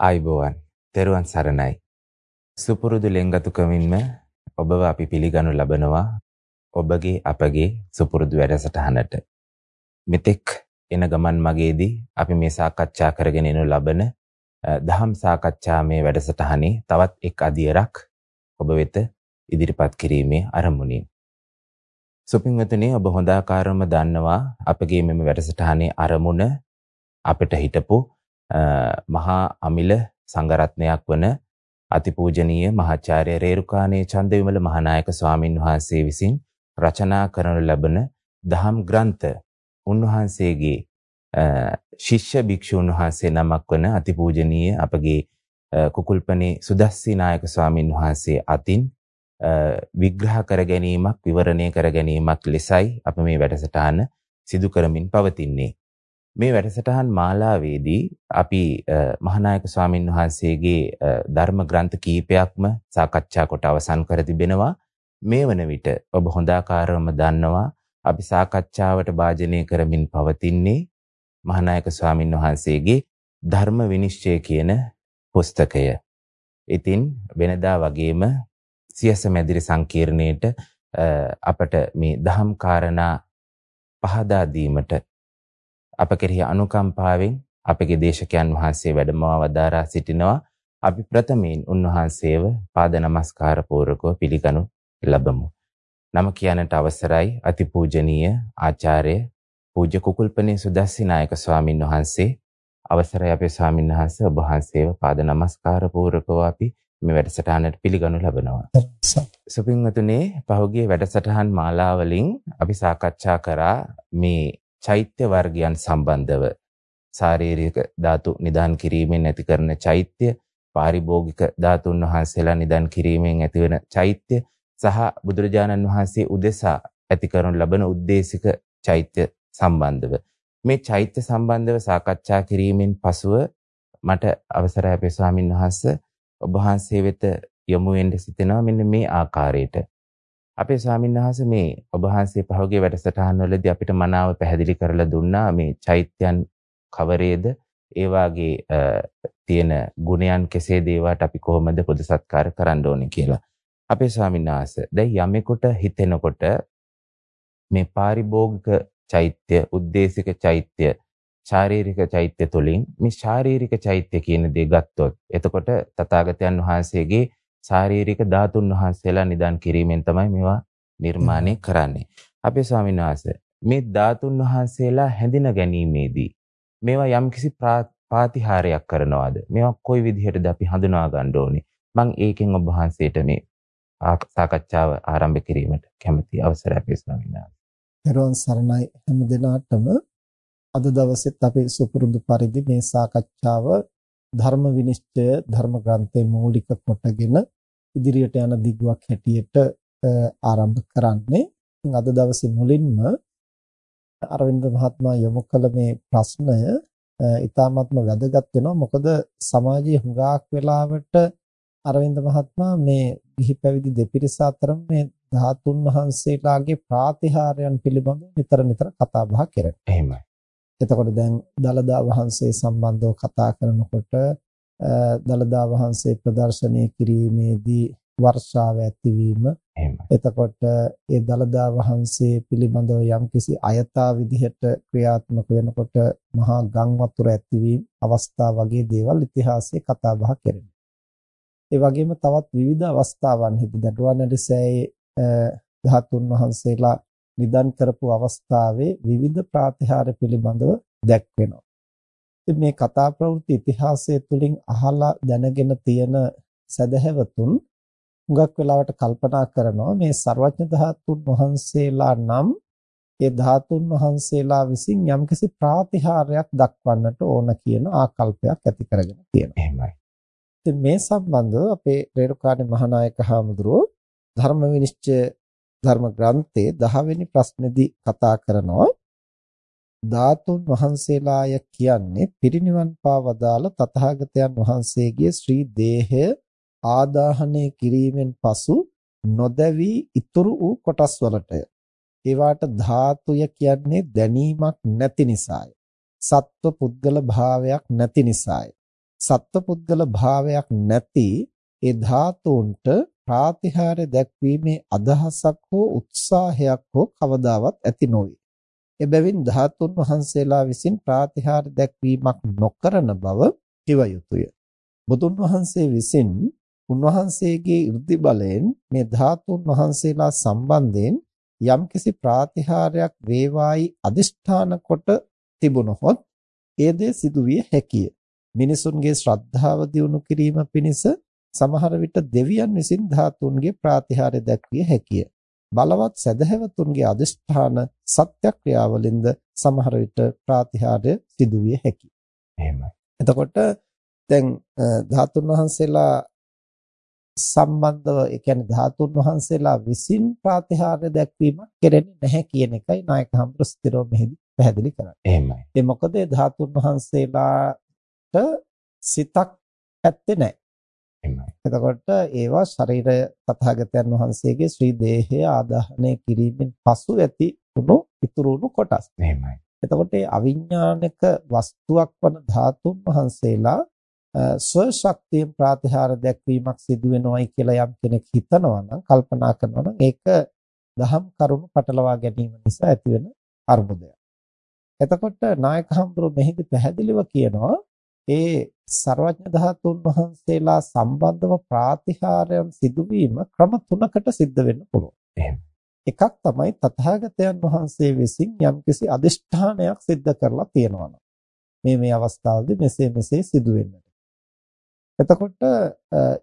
ආයිබෝවන් තෙරුවන් සරණයි. සුපුරුදු ලෙන්ගතුකමින්ම ඔබව අපි පිළිගනු ලබනවා ඔබගේ අපගේ සුපුරුදු වැඩසටහනට. මෙතෙක් එන ගමන් මගේදී අපි මේ සාකච්ඡා කරගෙන යනු ලබන දහම් සාකච්ඡාමේ වැඩසටහනේ තවත් එක් අදියරක් ඔබ වෙත ඉදිරිපත් කිරීමේ අරමුණින්. සුපින්වතුනි ඔබ හොඳාකාරවම දන්නවා අපගේ මෙම වැඩසටහනේ අරමුණ අපිට හිටපු මහා අමිල සංඝරත්නයක් වන අතිපූජනීය මහාචාර්ය රේරුකාණේ චන්දවිමල මහානායක ස්වාමින් වහන්සේ විසින් රචනා කරනු ලබන දහම් ග්‍රන්ථ උන්වහන්සේගේ ශිෂ්‍ය භික්ෂුන් වහන්සේ නමක් වන අතිපූජනීය අපගේ කුකුල්පනේ සුදස්සී නායක ස්වාමින් වහන්සේ අතින් විග්‍රහ කර ගැනීමක් විවරණය කර ගැනීමක් ලෙසයි අප මේ වැඩසටහන සිදු කරමින් පවතින්නේ. මේ වැඩසටහන් මාලාවේදී අපි මහානායක ස්වාමින් වහන්සේගේ ධර්ම ග්‍රන්ථ කීපයක්ම සාකච්ඡා කොට අවසන් කර තිබෙනවා. මේ වන විට ඔබ හොඳාකාරවම දන්නවා අපි සාකච්ඡාවට භාජනය කරමින් පවතින්නේ මහානායක ස්වාමින් වහන්සේගේ ධර්ම විනිශ්චය කියන පුස්තකය. ඉතින් වෙනදා වගේම සියස මැදිරි සංකීර්ණයට අපට මේ දහම් කාරණා පහදා දීමට අප කෙරෙහි අනුකම්පාවෙන් අපගේ දේශකයන් වහන්සේ වැඩමව වදාරා සිටිනවා. අපි ප්‍රථමයෙන් උන්වහන්සේව පාද නමස්කාර පූර්වකව පිළිගනු ලබමු. නම කියන්නට අවසරයි අතිපූජනීය ආචාර්ය පූජ්‍ය කුකුල්පනේ සුදස්සි නායක ස්වාමින් වහන්සේ අවසරයි අපේ ස්වාමින් වහන්සේ ඔබ වහන්සේව පාද නමස්කාර පූර්වකව අපි මේ වැඩසටහනට පිළිගනු ලබනවා. සුපින්වතුනේ පහුගිය වැඩසටහන් මාලාවලින් අපි සාකච්ඡා කරා මේ චෛත්‍ය වර්ගයන් සම්බන්ධව ශාරීරික ධාතු නිදාන් කිරීමෙන් ඇති කරන චෛත්‍ය පාරිභෝගික ධාතුන් වහන්සේලා නිදාන් කිරීමෙන් ඇතිවන චෛත්‍ය සහ බුදුරජාණන් වහන්සේ උදෙසා ඇති කරනු ලබන උද්දේශික චෛත්‍ය සම්බන්ධව. මේ චෛත්‍ය සම්බන්ධව සාකච්ඡා කිරීමෙන් පසුව මට අවසරයි අපේ ස්වාමින් වහන්සේ ඔබ වහන්සේ වෙත යොමු වෙන්න සිතෙනවා මෙන්න මේ ආකාරයට. අපේ ස්වාමීන් වහන්සේ මේ ඔබ වහන්සේ පහුගිය වැඩසටහන් වලදී අපිට මනාව පැහැදිලි කරලා දුන්නා මේ චෛත්‍යයන් කවරේද ඒ වාගේ තියෙන ගුණයන් කෙසේද ඒවට අපි කොහොමද පොදු සත්කාර කරන්න ඕනේ කියලා. අපේ ස්වාමීන් වහන්සේ දැන් යමෙකුට හිතෙනකොට මේ පාරිභෝගික චෛත්‍ය, උද්දේශික චෛත්‍ය, ශාරීරික චෛත්‍ය තුලින් මේ ශාරීරික චෛත්‍ය කියන දේ ගත්තොත් එතකොට තථාගතයන් වහන්සේගේ ශාරීරික ධාතුන් වහන්සේලා නිදාන් කිරීමෙන් තමයි මේවා නිර්මාණය කරන්නේ. අපේ ස්වාමීන් වහන්සේ මේ ධාතුන් වහන්සේලා හැඳින ගැනීමේදී මේවා යම්කිසි පාතිහාරයක් කරනවාද? මේවා කොයි විදිහටද අපි හඳුනා ගන්න ඕනේ? මම ඒකෙන් ඔබ වහන්සේට මේ සාකච්ඡාව ආරම්භ කිරීමට කැමැති අවසරයි අපේ ස්වාමීන් වහන්සේ. පෙරවන් සරණයි හැම දිනාටම අද දවසෙත් අපි සුපුරුදු පරිදි මේ සාකච්ඡාව ධර්ම විනිශ්චය ධර්ම ග්‍රන්ථයේ මූලික කොටගෙන ඉදිරියට යන දිගුවක් හැටියට ආරම්භ කරන්නේ. අද දවසේ මුලින්ම අරවින්ද මහත්මයා යොමු කළ මේ ප්‍රශ්නය ඉතාමත්ම වැදගත් වෙනවා. මොකද සමාජයේ හුඟක් වෙලාවට අරවින්ද මහත්මයා මේ ගිහි පැවිදි දෙපිරිස අතර මේ ධාතුන් වහන්සේලාගේ ප්‍රාතිහාර්යයන් පිළිබඳව නිතර නිතර කතා බහ කරනවා. එහෙමයි. එතකොට දැන් දලදා වහන්සේ සම්බන්ධව කතා කරනකොට දලදා වහන්සේ ප්‍රදර්ශනය කිරීමේදී වර්ෂාව ඇතිවීම එතකොට ඒ දලදා වහන්සේ පිළිබඳව යම්කිසි අයථා විදිහට ක්‍රියාත්මක වෙනකොට මහා ගම් වතුර ඇතිවීම අවස්ථා වගේ දේවල් ඉතිහාසයේ කතා බහ කරනවා. ඒ වගේම තවත් විවිධ අවස්ථාවන්හිදී දඩුවන්නඩිසෑයේ ධාතුන් වහන්සේලා නිදන් කරපු අවස්ථාවේ විවිධ ප්‍රාතිහාර්ය පිළිබඳව දැක්වෙනවා. ඉතින් මේ කතා ප්‍රවෘත්ති ඉතිහාසය තුලින් අහලා දැනගෙන තියෙන සදහැවතුන් හුඟක් වෙලාවට කල්පනා කරනවා මේ ਸਰවඥ ධාතුන් වහන්සේලා නම් ඒ ධාතුන් වහන්සේලා විසින් යම්කිසි ප්‍රාතිහාර්යයක් දක්වන්නට ඕන කියන ආකල්පයක් ඇති කරගෙන තියෙනවා. එහෙමයි. ඉතින් මේ සම්බන්ධව අපේ රේරුකාණේ මහානායක හාමුදුරුවෝ ධර්ම විනිශ්චය ධර්ම ග්‍රන්ථයේ 10 වෙනි ප්‍රශ්නේදී කතා කරනවා ධාතුන් වහන්සේලාය කියන්නේ පිරිනිවන් පාවදාල තථාගතයන් වහන්සේගේ ශ්‍රී දේහය ආදාහනය කිරීමෙන් පසු නොදැවි ඉතුරු වූ කොටස් වලටය. ඒවාට ධාතුය කියන්නේ දැනීමක් නැති නිසාය. සත්ව පුද්ගල භාවයක් නැති නිසාය. සත්පුද්ගල භාවයක් නැති ඒ ධාතුන්ට ප්‍රාතිහාර්ය දැක්වීමේ අදහසක් හෝ උත්සාහයක් හෝ කවදාවත් ඇති නොවේ. එබැවින් ධාතුන් වහන්සේලා විසින් ප්‍රාතිහාර්ය දැක්වීමක් නොකරන බව කිව යුතුය. බුදුන් වහන්සේ විසින් උන්වහන්සේගේ 이르දි බලයෙන් මේ ධාතුන් වහන්සේලා සම්බන්ධයෙන් යම්කිසි ප්‍රාතිහාර්යයක් වේවායි අදිෂ්ඨාන කොට තිබුණොත් ඒ දේ සිදුවිය හැකිය. මිනිසුන්ගේ ශ්‍රද්ධාව දියුණු කිරීම පිණිස සමහර විට දෙවියන් විසින් ධාතුන්ගේ ප්‍රාතිහාර්ය දැක්විය හැකිය. බලවත් සදහැවතුන්ගේ අදිෂ්ඨාන සත්‍යක්‍රියාවලින්ද සමහර විට ප්‍රාතිහාර්ය සිදුවිය හැකියි. එහෙමයි. එතකොට දැන් ධාතුන් වහන්සේලා සම්බන්ධව ඒ කියන්නේ ධාතුන් වහන්සේලා විසින් ප්‍රාතිහාර්ය දැක්වීමක් කෙරෙන්නේ නැහැ කියන එකයි නායක හම්බුස්තිරෝ මෙහිදී පැහැදිලි කරන්නේ. එහෙමයි. ඒ මොකද ධාතුන් වහන්සේලාට සිතක් ඇත්තේ නැහැ. එතකොට ඒවා ශරීරය තථාගතයන් වහන්සේගේ ශ්‍රී දේහය ආදාහනය කිරීමෙන් පසු ඇති වුණු ඉතුරු වුණු කොටස්. එහෙමයි. එතකොට ඒ අවිඥානික වස්තුවක් වන ධාතුන් වහන්සේලා ස්ව ශක්තියෙන් ප්‍රාතිහාර දැක්වීමක් සිදු වෙනවයි කියලා යම් කෙනෙක් හිතනවා නම් කල්පනා කරනවා නම් ඒක දහම් කරුණු පටලවා ගැනීම නිසා ඇතිවෙන අර්බුදයක්. එතකොට නායක හඳුරු මෙහිදී පැහැදිලිව කියනවා ඒ ਸਰවඥ ධාතුන් වහන්සේලා සම්බන්ධව ප්‍රාතිහාරයන් සිදුවීම ක්‍රම තුනකට සිද්ධ වෙන්න පුළුවන්. එහෙම. එකක් තමයි තථාගතයන් වහන්සේ විසින් යම්කිසි අදිෂ්ඨානයක් සිද්ධ කරලා තියෙනවා මේ මේ අවස්ථාවලදී මෙසේ මෙසේ සිදු. එතකොට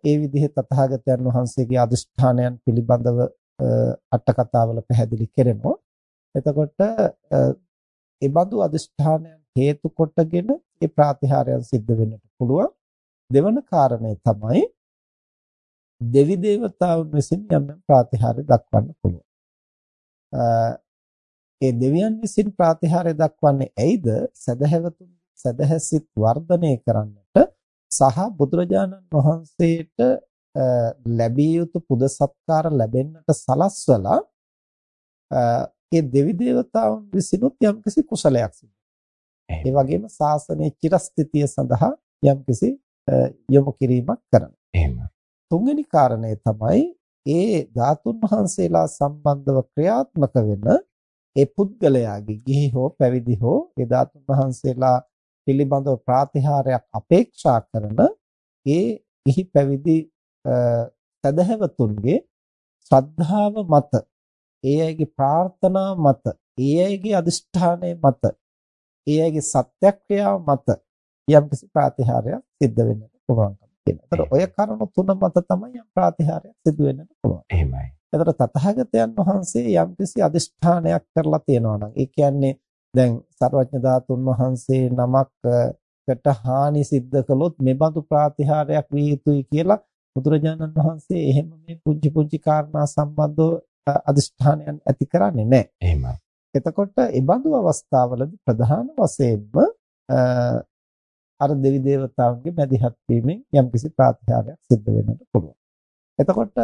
ඒ විදිහේ තථාගතයන් වහන්සේගේ අදිෂ්ඨානයන් පිළිබඳව අට කතාවල පැහැදිලි කරනවා. එතකොට ඒ බඳු අදිෂ්ඨානයන් හේතු කොටගෙන ඒ ප්‍රාතිහාරයන් සිද්ධ වෙන්නට පුළුවන්. දෙවන කාරණය තමයි දෙවි දේවතාවුන් විසින් යම් යම් ප්‍රාතිහාර්ය දක්වන්න පුළුවන්. ඒ දෙවියන් විසින් ප්‍රාතිහාර්ය දක්වන්නේ ඇයිද? සදහැවතුන් සදහැසිත වර්ධනය කරන්නට සහ බුදුරජාණන් වහන්සේට ලැබිය යුතු පුද සත්කාර ලැබෙන්නට සලස්වලා ඒ දෙවි දේවතාවුන් විසිනුත් යම්කිසි කුසලයක් සිදු ඒ වගේම ශාසනයේ චිරස්ථිතිය සඳහා යම්කිසි යොමු කිරීමක් කරනවා. එහෙම. තුන්වෙනි කාරණය තමයි ඒ ධාතුන් වහන්සේලා සම්බන්ධව ක්‍රියාත්මක වෙන ඒ පුද්ගලයාගේ ගිහි හෝ පැවිදි හෝ ඒ ධාතුන් වහන්සේලා පිළිබඳව ප්‍රාතිහාරයක් අපේක්ෂා කරන ඒ ගිහි පැවිදි සදහැවතුන්ගේ ශ්‍රද්ධාව මත ඒ අයගේ ප්‍රාර්ථනා මත ඒ අයගේ අදිෂ්ඨානය මත ඒ අයගේ සත්‍යක්‍රියාව මත යම්කිසි ප්‍රාතිහාරයක් සිද්ධ වෙන්නට පුළුවන්කම තියෙනවා. ඒතර ඔය කරුණු තුන මත තමයි යම් ප්‍රාතිහාරයක් සිදු වෙන්නට පුළුවන්. එහෙමයි. ඒතර තථාගතයන් වහන්සේ යම්කිසි අදිෂ්ඨානයක් කරලා තියෙනවා නම් ඒ කියන්නේ දැන් සර්වඥ ධාතුන් වහන්සේ නමක්කට හානි සිද්ධ කළොත් මෙබඳු ප්‍රාතිහාරයක් විය යුතුයි කියලා බුදුරජාණන් වහන්සේ එහෙම මේ පුංචි පුංචි කාරණා සම්බන්ධව අදිෂ්ඨානයන් ඇති කරන්නේ නැහැ. එහෙමයි. එතකොට ඒ බඳු අවස්ථාවලදී ප්‍රධාන වශයෙන්ම අර දෙවි දේවතාවුන්ගේ මැදිහත් වීමෙන් යම්කිසි ප්‍රාතිහාර්යයක් සිද්ධ වෙන්නට පුළුවන්. එතකොට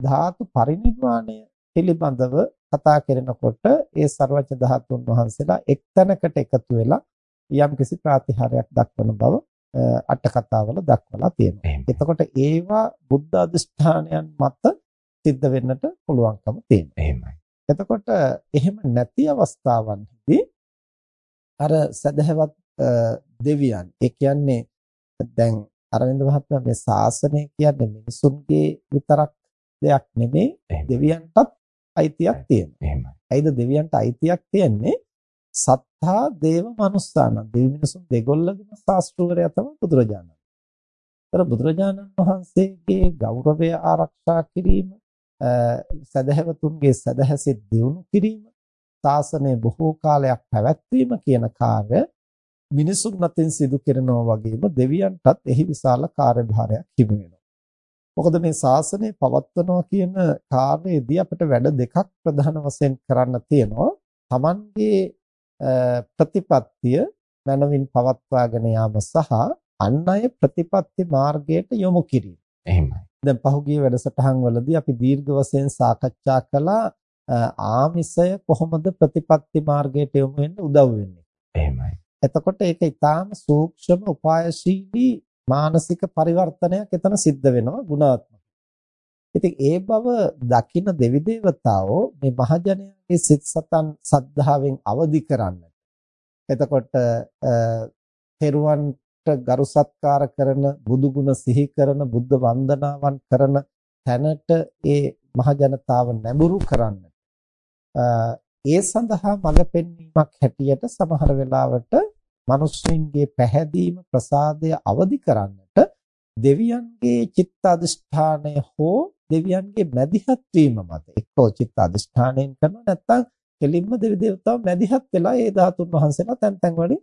ධාතු පරිනිර්වාණය පිළිබඳව කතා කරනකොට ඒ ਸਰවඥ ධාතුන් වහන්සේලා එක්තැනකට එකතු වෙලා යම්කිසි ප්‍රාතිහාර්යයක් දක්වන බව අට කතාවල දක්වලා තියෙනවා. එතකොට ඒවා බුද්ධ අධිෂ්ඨානයන් මත සිද්ධ වෙන්නට පුළුවන්කම තියෙනවා. එහෙමයි. එතකොට එහෙම නැති අවස්ථාවන්හිදී අර සදහවත් දෙවියන් ඒ කියන්නේ දැන් අරවින්ද මහත්මයා මේ ශාසනය කියන්නේ මිනිසුන්ගේ විතරක් දෙයක් නෙමෙයි දෙවියන්ටත් අයිතියක් තියෙනවා. එහෙමයි. ඇයිද දෙවියන්ට අයිතියක් තියෙන්නේ? සත්තා දේව මනුස්සාන දෙවි මිනිසුන් දෙගොල්ලගේම ශාස්ත්‍රවරයා තමයි බුදුරජාණන්. ඒතර බුදුරජාණන් වහන්සේගේ ගෞරවය ආරක්ෂා කිරීම සදහැවතුන්ගේ සදහැසෙත් දියුණු කිරීම ශාසනය බොහෝ කාලයක් පැවැත්වීම කියන කාර්ය මිනිසුන් අතින් සිදු කරනවා වගේම දෙවියන්ටත් එහි විශාල කාර්යභාරයක් හිමි වෙනවා. මොකද මේ ශාසනය පවත්වනවා කියන කාර්යයේදී අපිට වැඩ දෙකක් ප්‍රධාන වශයෙන් කරන්න තියෙනවා. Tamanගේ ප්‍රතිපත්තිය මනවින් පවත්වාගෙන යාම සහ අන් අය ප්‍රතිපත්ති මාර්ගයට යොමු කිරීම. එහෙමයි. දැන් පහුගිය වැඩසටහන් වලදී අපි දීර්ඝ වශයෙන් සාකච්ඡා කළා ආමිසය කොහොමද ප්‍රතිපත්ති මාර්ගයට යොමු වෙන්න උදව් වෙන්නේ. එහෙමයි. එතකොට ඒක ඊටාම සූක්ෂම උපායශීලී මානසික පරිවර්තනයක් එතන සිද්ධ වෙනවා ගුණාත්මක. ඉතින් ඒ බව දකින දෙවි දේවතාවෝ මේ මහජනයාගේ සිත් සතන් සද්ධාවෙන් අවදි කරන්නට. එතකොට තෙරුවන්ට ගරු සත්කාර කරන බුදු ගුණ සිහි කරන බුද්ධ වන්දනාවන් කරන තැනට ඒ මහජනතාව නැඹුරු කරන්නට. ඒ සඳහා මඟ පෙන්වීමක් හැටියට සමහර වෙලාවට මිනිස්සුන්ගේ පැහැදීම ප්‍රසාදය අවදි කරන්නට දෙවියන්ගේ චිත්ත අධිෂ්ඨානය හෝ දෙවියන්ගේ මැදිහත් වීම මත එක්කෝ චිත්ත අධිෂ්ඨානයෙන් කරනවා නැත්නම් කෙලින්ම දෙවි දේවතාවෝ මැදිහත් වෙලා ඒ ධාතුන් වහන්සේලා තැන් තැන් වලින්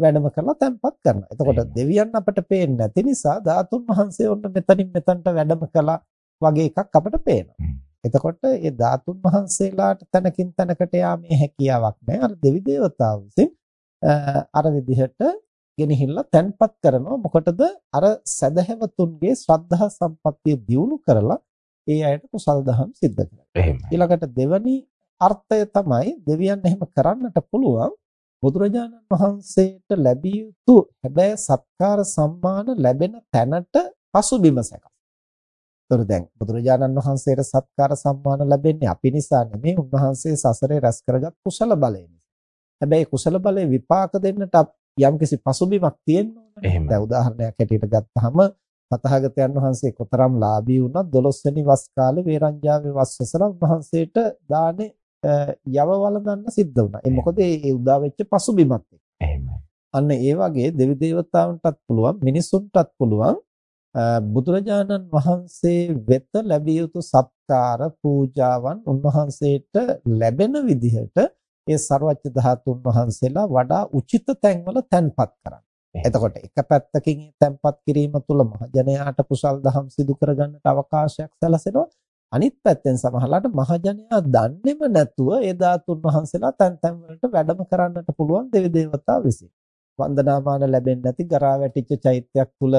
වැඩම කරලා තැන්පත් කරනවා. එතකොට දෙවියන් අපට පේන්නේ නැති නිසා ධාතුන් වහන්සේ ඔන්න මෙතනින් මෙතනට වැඩම කළා වගේ එකක් අපට පේනවා. එතකොට මේ ධාතුන් වහන්සේලාට තනකින් තනකට යාමේ හැකියාවක් නැහැ. අර දෙවි දේවතාවෝ විසින් අර විදිහට ගෙනහිල්ලා තැන්පත් කරනවා. මොකටද? අර සදහැවතුන්ගේ ශ්‍රද්ධා සම්පත්තිය දියුණු කරලා ඒ අයට කුසල් දහම් සිද්ධ කරනවා. ඊළඟට දෙවනි අර්ථය තමයි දෙවියන් එහෙම කරන්නට පුළුවන් බුදුරජාණන් වහන්සේට ලැබිය යුතු හැබැයි සත්කාර සම්මාන ලැබෙන තැනට පසුබිම සැකස්. ඒතර දැන් බුදුරජාණන් වහන්සේට සත්කාර සම්මාන ලැබෙන්නේ අපි නිසා නෙමෙයි උන්වහන්සේ සසරේ රැස් කරගත් කුසල බලය නිසා. හැබැයි කුසල බලය විපාක දෙන්නට යම්කිසි පසුබිමක් තියෙන්න ඕනේ. දැන් උදාහරණයක් හැටියට ගත්තාම තථාගතයන් වහන්සේ කොතරම් ලාභී වුණත් 12 වෙනි වස් කාලේ වේරංජාවේ වස් වසර වහන්සේට දානේ යවවල ගන්න සිද්ධ වුණා. ඒ මොකද ඒ උදා වෙච්ච පසුබිමත් එක්ක. අන්න ඒ වගේ දෙවි දේවතාවුන්ටත් පුළුවන් මිනිසුන්ටත් පුළුවන් බුදුරජාණන් වහන්සේ වෙත ලැබිය යුතු සත්කාර පූජාවන් උන්වහන්සේට ලැබෙන විදිහට ඒ ਸਰවඥ ධාතුන් වහන්සේලා වඩා උචිත තැන්වල තැන්පත් කරන්න. එතකොට එක පැත්තකින් තැන්පත් කිරීම තුළ මහජනයාට කුසල් දහම් සිදු කරගන්නට අවකාශයක් සැලසෙනවා. අනිත් පැත්තෙන් සමහරලාට මහජනයා දන්නේම නැතුව ඒ ධාතුන් වහන්සේලා තැන් තැන් වලට වැඩම කරන්නට පුළුවන් දෙවි දේවතා විසින්. වන්දනාමාන ලැබෙන්නේ නැති ගරා වැටිච්ච චෛත්‍යයක් තුල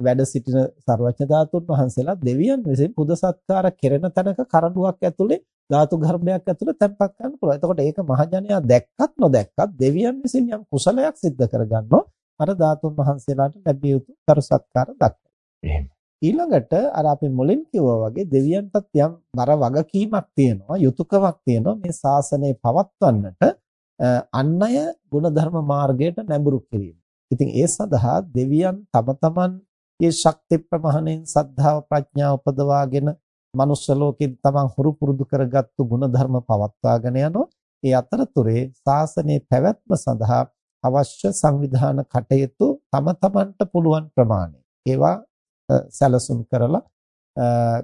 වැඩ සිටින සර්වඥ ධාතුන් වහන්සේලා දෙවියන් විසින් පුද සත්කාර කෙරෙන තැනක කරඬුවක් ඇතුලේ ධාතු ගර්භයක් ඇතුලේ තැන්පත් කරන්න පුළුවන්. එතකොට ඒක මහජනයා දැක්කත් නොදැක්කත් දෙවියන් විසින් යම් කුසලයක් සිද්ධ කරගන්නවා අර ධාතුන් වහන්සේලාට ලැබිය යුතු කරු සත්කාර දක්වනවා. එහෙම. ඊළඟට අර අපි මුලින් කිව්වා වගේ දෙවියන්ටත් යම් බර වගකීමක් තියෙනවා, යුතුයකමක් තියෙනවා මේ ශාසනය පවත්වන්නට අන් අය ගුණධර්ම මාර්ගයට නැඹුරු කිරීම. ඉතින් ඒ සඳහා දෙවියන් තම තමන්ගේ ශක්ති ප්‍රමාණයෙන් සද්ධාව ප්‍රඥාව උපදවාගෙන මනුෂ්‍ය ලෝකෙන් තමන් හුරු පුරුදු කරගත්තු ගුණධර්ම පවත්වාගෙන යනවා. ඒ අතරතුරේ ශාසනයේ පැවැත්ම සඳහා අවශ්‍ය සංවිධාන කටයුතු තම තමන්ට පුළුවන් ප්‍රමාණය ඒවා සැලසුම් කරලා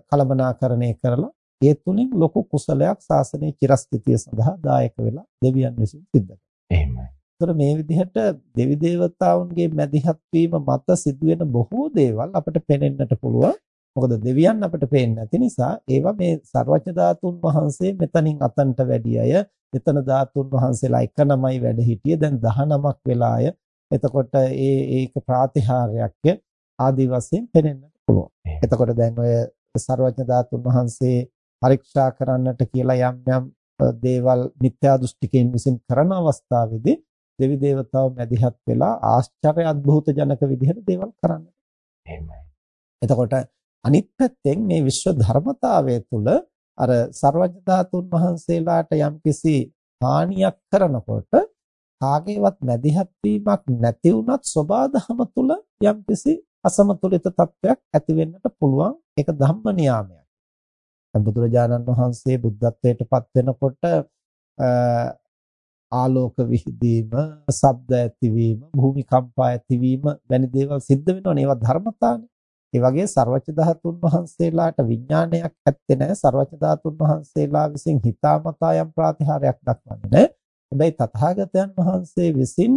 කලබනාකරණය කරලා ඒ තුලින් ලොකු කුසලයක් ශාසනයේ චිරස්ථිතිය සඳහා දායක වෙලා දෙවියන් විසින් සිද්ධ කරනවා. එහෙමයි. ඒතර මේ විදිහට දෙවි දේවතාවුන්ගේ මැදිහත් වීම මත සිදුවෙන බොහෝ දේවල් අපිට පෙනෙන්නට පුළුවන්. මොකද දෙවියන් අපිට පේන්නේ නැති නිසා ඒවා මේ ਸਰවඥ ධාතුන් වහන්සේ මෙතනින් අතන්ට වැඩි අය, එතන ධාතුන් වහන්සේලා එක නමයි වැඩ හිටියේ. දැන් 19ක් වෙලා අය. එතකොට ඒ ඒක ප්‍රාතිහාර්යයක් ආදී වශයෙන් පෙනෙන්නට පුළුවන්. එතකොට දැන් ඔය ਸਰවඥ ධාතුන් වහන්සේ පරීක්ෂා කරන්නට කියලා යම් යම් දේවල් මිත්‍යා දෘෂ්ටිකයෙන් විසින් කරන අවස්ථාවේදී දෙවි දේවතාව මැදිහත් වෙලා ආශ්චර්ය අද්භූත ජනක විදිහට දේවල් කරන්නට. එහෙමයි. එතකොට අනිත් පැත්තෙන් මේ විශ්ව ධර්මතාවය තුළ අර ਸਰවඥ ධාතුන් වහන්සේලාට යම්කිසි හානියක් කරනකොට කාගේවත් මැදිහත් වීමක් නැති වුණත් සබාධම තුල යම්කිසි අසමතුලිත තත්වයක් ඇති වෙන්නට පුළුවන් ඒක ධම්ම නියාමයක්. දැන් බුදුරජාණන් වහන්සේ බුද්ධත්වයට පත් වෙනකොට ආලෝක විහිදීම, ශබ්ද ඇතිවීම, භූමිකම්පා ඇතිවීම වැනි දේවල් සිද්ධ වෙනවනේ ඒවා ධර්මතානේ. ඒ වගේ ਸਰවච ධාතුන් වහන්සේලාට විඥානයක් ඇත්තේ නැහැ. ਸਰවච ධාතුන් වහන්සේලා විසින් හිතාමතා යම් ප්‍රාතිහාරයක් දක්වන්නේ නැහැ. හැබැයි තථාගතයන් වහන්සේ විසින්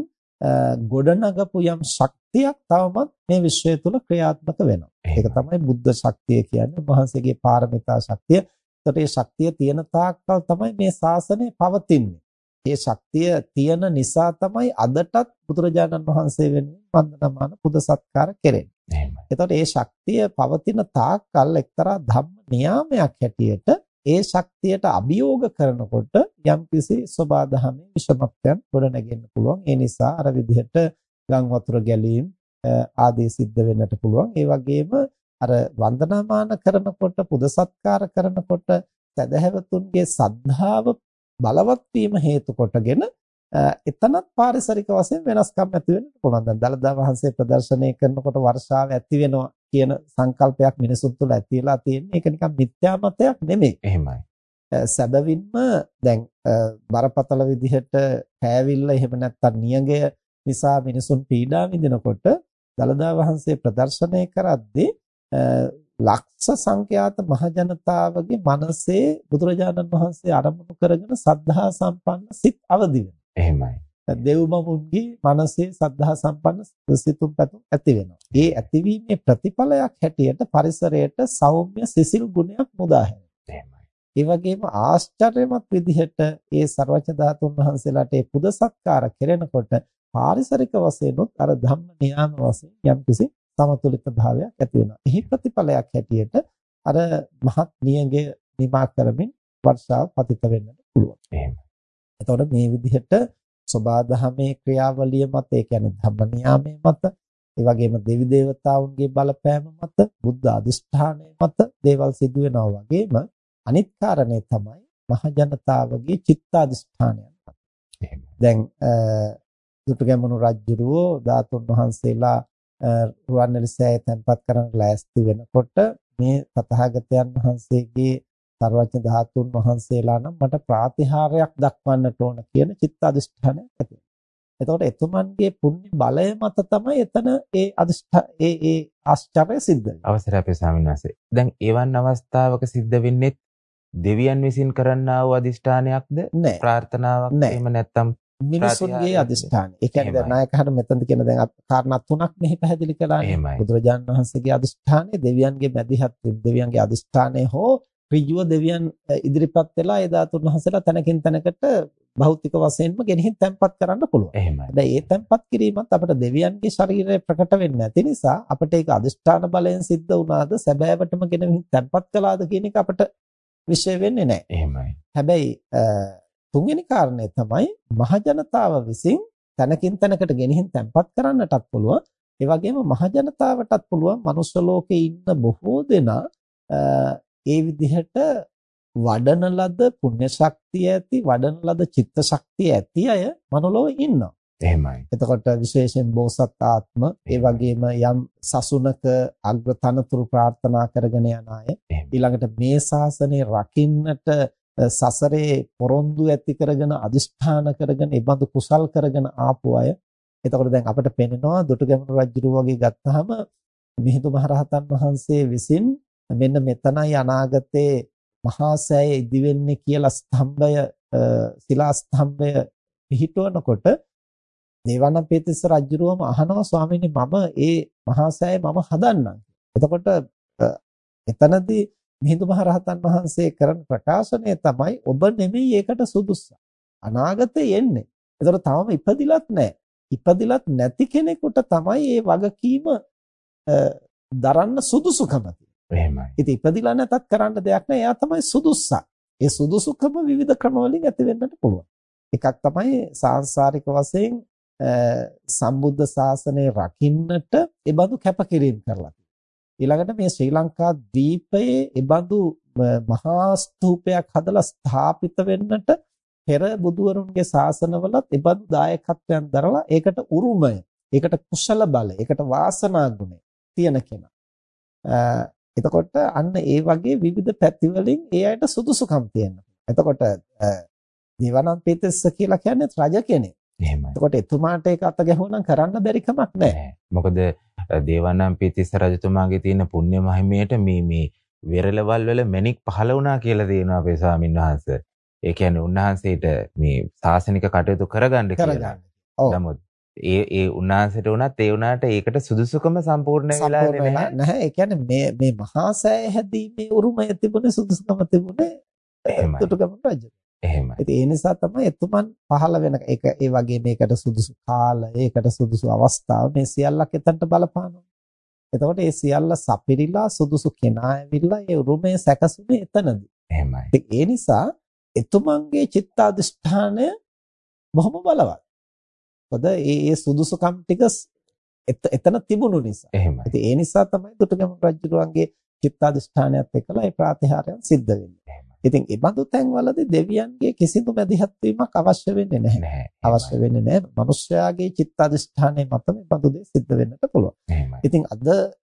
ගොඩනගපු යම් ශක්තියක් තවමත් මේ විශ්වය තුල ක්‍රියාත්මක වෙනවා. ඒක තමයි බුද්ධ ශක්තිය කියන්නේ. වහන්සේගේ පාරමිතා ශක්තිය. ඒකට මේ ශක්තිය තියෙන තාක්කල් තමයි මේ ශාසනය පවතින්නේ. ඒ ශක්තිය තියෙන නිසා තමයි අදටත් බුදුරජාණන් වහන්සේ වෙනුවෙන් වන්දනමාන පුද සත්කාර කෙරෙන්නේ. එහෙමයි. එතකොට ඒ ශක්තිය පවතින තාක්කල් එක්තරා ධම්ම නියාමයක් හැටියට ඒ ශක්තියට අභියෝග කරනකොට යම්කිසි සබාධමේ විෂමත්වයන් ගොඩනගෙන්න පුළුවන්. ඒ නිසා අර විදිහට ගම් වතුර ගැලීම්, ආදී සිද්ධ වෙන්නට පුළුවන්. ඒ වගේම අර වන්දනාමාන කරනකොට පුද සත්කාර කරනකොට සදහැවතුන්ගේ සද්ධාව බලවත් වීම හේතු කොටගෙන එතනත් පාරිසරික වශයෙන් වෙනස්කම් ඇති වෙන්න පුළුවන්. දැන් දලදා වහන්සේ ප්‍රදර්ශනය කරනකොට වර්ෂාව ඇති වෙනවා කියන සංකල්පයක් මිනිසුන් තුළ ඇතිලා තියෙන්නේ. ඒක නිකන් මිත්‍යා මතයක් නෙමෙයි. එහෙමයි. සැබවින්ම දැන් බරපතල විදිහට පෑවිල්ල එහෙම නැත්නම් නියඟය නිසා මිනිසුන් පීඩා විඳිනකොට දලදා වහන්සේ ප්‍රදර්ශනය කරද්දී ලක්ෂ සංඛ්‍යාත මහජනතාවගේ මනසේ බුදුරජාණන් වහන්සේ අරමුණු කරගෙන සද්ධා සම්පන්න සිත් අවදි. එහෙමයි. දෙව්මමුන්ගේ මනසේ සද්ධා සම්පන්න සිතුම් පැතුම් ඇති වෙනවා. ඒ ඇතිවීමේ ප්‍රතිඵලයක් හැටියට පරිසරයට සෞම්‍ය සිසිල් ගුණයක් මුදා හැරෙනවා. ඒ වගේම ආශ්චර්යමත් විදිහට ඒ ਸਰවච ධාතුන් වහන්සේලාට ඒ පුද සත්කාර කෙරෙනකොට පාරිසරික වශයෙන්ුත් අර ධම්ම නියාම වශයෙන් යම්කිසි සමතුලිත භාවයක් ඇති වෙනවා. එහි ප්‍රතිඵලයක් හැටියට අර මහත් නියඟය නිමා කරමින් වර්ෂාව පතිත වෙන්නට පුළුවන්. එහෙම. එතකොට මේ විදිහට සබාධමේ ක්‍රියාවලිය මත ඒ කියන්නේ ධම්ම නියාමයේ මත ඒ වගේම දෙවි දේවතාවුන්ගේ බලපෑම මත බුද්ධ අධිෂ්ඨානය මත දේවල් සිදු වෙනවා වගේම අනිත් කාරණේ තමයි මහ ජනතාවගේ චිත්තාධිෂ්ඨානයන් මත. දැන් දුටුගැමුණු රජුරෝ ධාතුන් වහන්සේලා රුවන්වැලි සෑය තැන්පත් කරන්න ලෑස්ති වෙනකොට මේ තථාගතයන් වහන්සේගේ සර්වඥ ධාතුන් වහන්සේලා නම් මට ප්‍රාතිහාරයක් දක්වන්නට ඕන කියන චිත්ත අධිෂ්ඨානයක් ඇති එතකොට එතුමන්ගේ පුණ්‍ය බලය මත තමයි එතන ඒ අධිෂ්ඨා ඒ ඒ ආශ්චර්ය සිද්ධ වෙන්නේ. අවසරයි අපේ ස්වාමීන් වහන්සේ. දැන් එවන් අවස්ථාවක සිද්ධ වෙන්නේ දෙවියන් විසින් කරන්නා වූ අධිෂ්ඨානයක්ද? ප්‍රාර්ථනාවක් එහෙම නැත්නම් මිනිසුන්ගේ අදිෂ්ඨාන. ඒ කියන්නේ දැන් නායකහට මෙතනද කියන දැන් කාරණා තුනක් මෙහි පැහැදිලි කළානේ. බුදුරජාණන් වහන්සේගේ අදිෂ්ඨානය, දෙවියන්ගේ මැදිහත් දෙවියන්ගේ අදිෂ්ඨානය හෝ ඍජුව දෙවියන් ඉදිරිපත් වෙලා ඒ ධාතුන් වහන්සේලා තනකින් තනකට භෞතික වශයෙන්ම ගෙනihin තැම්පත් කරන්න පුළුවන්. එහෙමයි. හැබැයි ඒ තැම්පත් කිරීමත් අපිට දෙවියන්ගේ ශරීරය ප්‍රකට වෙන්නේ නැති නිසා අපිට ඒක අදිෂ්ඨාන බලයෙන් සිද්ධ වුණාද සැබෑවටම ගෙනihin තැම්පත් කළාද කියන එක අපිට විශ්ය වෙන්නේ නැහැ. එහෙමයි. හැබැයි තුන්වෙනි කාරණය තමයි මහජනතාව විසින් තනකින් තනකට ගෙනihin තැම්පත් කරන්නටත් පුළුවන්. ඒ වගේම මහජනතාවටත් පුළුවන් මනුස්ස ලෝකේ ඉන්න බොහෝ දෙනා ඒ විදිහට වඩන ලද පුණ්‍ය ශක්තිය ඇති වඩන ලද චිත්ත ශක්තිය ඇති අය මනෝලෝව ඉන්නවා. එහෙමයි. එතකොට විශේෂයෙන් බෝසත් ආත්ම ඒ වගේම යම් සසුනක අග්‍රතනතුරු ප්‍රාර්ථනා කරගෙන යන අය ඊළඟට මේ ශාසනය රකින්නට සසරේ පොරොන්දු ඇති කරගෙන අදිෂ්ඨාන කරගෙන ඒ බඳු කුසල් කරගෙන ආපු අය එතකොට දැන් අපිට පේනවා දුටුගැමුණු රජුරු වගේ ගත්තාම මිහිඳු මහරහතන් වහන්සේ විසින් මෙන්න මෙතනයි අනාගතේ මහා සෑය ඉදි වෙන්නේ කියලා ස්තම්භය ශිලා ස්තම්භය පිහිටවනකොට දේවානම්පියතිස්ස රජුරුවම අහනවා ස්වාමීනි මම ඒ මහා සෑය මම හදන්නම්. එතකොට එතනදී මිහිඳු මහ රහතන් වහන්සේ කරන ප්‍රකාශනය තමයි ඔබ නෙමෙයි ඒකට සුදුස්ස. අනාගතේ එන්නේ. ඒතර තවම ඉපදිලත් නැහැ. ඉපදිලත් නැති කෙනෙකුට තමයි මේ වගකීම දරන්න සුදුසුකම එහෙමයි. ඉතින් ඉපදිලා නැතත් කරන්න දෙයක් නැහැ. එයා තමයි සුදුස්සා. ඒ සුදුසුකම විවිධ ක්‍රම වලින් ඇති වෙන්නට පුළුවන්. එකක් තමයි සාංශාරික වශයෙන් සම්බුද්ධ ශාසනය රකින්නට ඒ බඳු කැපකිරීම කරලා ඊළඟට මේ ශ්‍රී ලංකා දීපයේ ඒබඳු මහා ස්තූපයක් හදලා ස්ථාපිත වෙන්නට පෙර බුදුවරුන්ගේ ශාසනවලත් ඒබඳු දායකත්වයන් දරලා ඒකට උරුමය ඒකට කුසල බලය ඒකට වාසනා ගුණය තියෙන කෙනා එතකොට අන්න ඒ වගේ විවිධ පැතිවලින් ඒ අයට සුදුසුකම් තියෙනවා එතකොට දේවානම්පියතිස්ස කියලා කියන්නේ රජ කෙනෙක් එහෙමයි. එතකොට එතුමාට ඒක අත ගැහුවනම් කරන්න බැරි කමක් නැහැ. මොකද දේවානම්පියතිස්ස රජතුමාගේ තියෙන පුණ්‍ය මහිමයට මේ මේ වෙරළවල් වල මැණික් පහළ වුණා කියලා තියෙනවා අපේ ස්වාමීන් වහන්සේ. ඒ කියන්නේ උන්වහන්සේට මේ සාසනික කටයුතු කරගන්න කියලා. නමුත් ඒ ඒ උන්වහන්සේට උනත් ඒ උනාට ඒකට සුදුසුකම සම්පූර්ණ වෙලා නැහැ. නැහැ. ඒ කියන්නේ මේ මේ මහා සෑය හැදීමේ උරුමය තිබුණේ සුදුසුකම තිබුණේ එහෙමයි. තුටුගම රජු. එහෙමයි. ඉතින් ඒ නිසා තමයි එතුමන් පහළ වෙන ඒක ඒ වගේ මේකට සුදුසු කාලය, ඒකට සුදුසු අවස්ථාව මේ සියල්ලක් එතනට බලපානවා. එතකොට මේ සියල්ල සපිරිලා සුදුසු කෙනා ඇවිල්ලා ඒ උරුමය සැකසුනේ එතනදී. එහෙමයි. ඒ නිසා එතුමන්ගේ චිත්තාදිෂ්ඨානය බොහොම බලවත්. මොකද ඒ ඒ සුදුසුකම් ටික එතන තිබුණු නිසා. එහෙමයි. ඉතින් ඒ නිසා තමයි දුටුගැමුණු රජුගේ චිත්තාදිෂ්ඨානයත් එක්කලා ඒ ප්‍රාතිහාර්යයන් සිද්ධ වෙන්නේ. ඉතින් ඒ බඳු තැන්වලදී දෙවියන්ගේ කිසිදු මැදිහත් වීමක් අවශ්‍ය වෙන්නේ නැහැ. අවශ්‍ය වෙන්නේ නැහැ. මිනිස්යාගේ චිත්තාදිෂ්ඨානයේ මත මේ බඳු දේ සිද්ධ වෙන්නට පුළුවන්. ඉතින් අද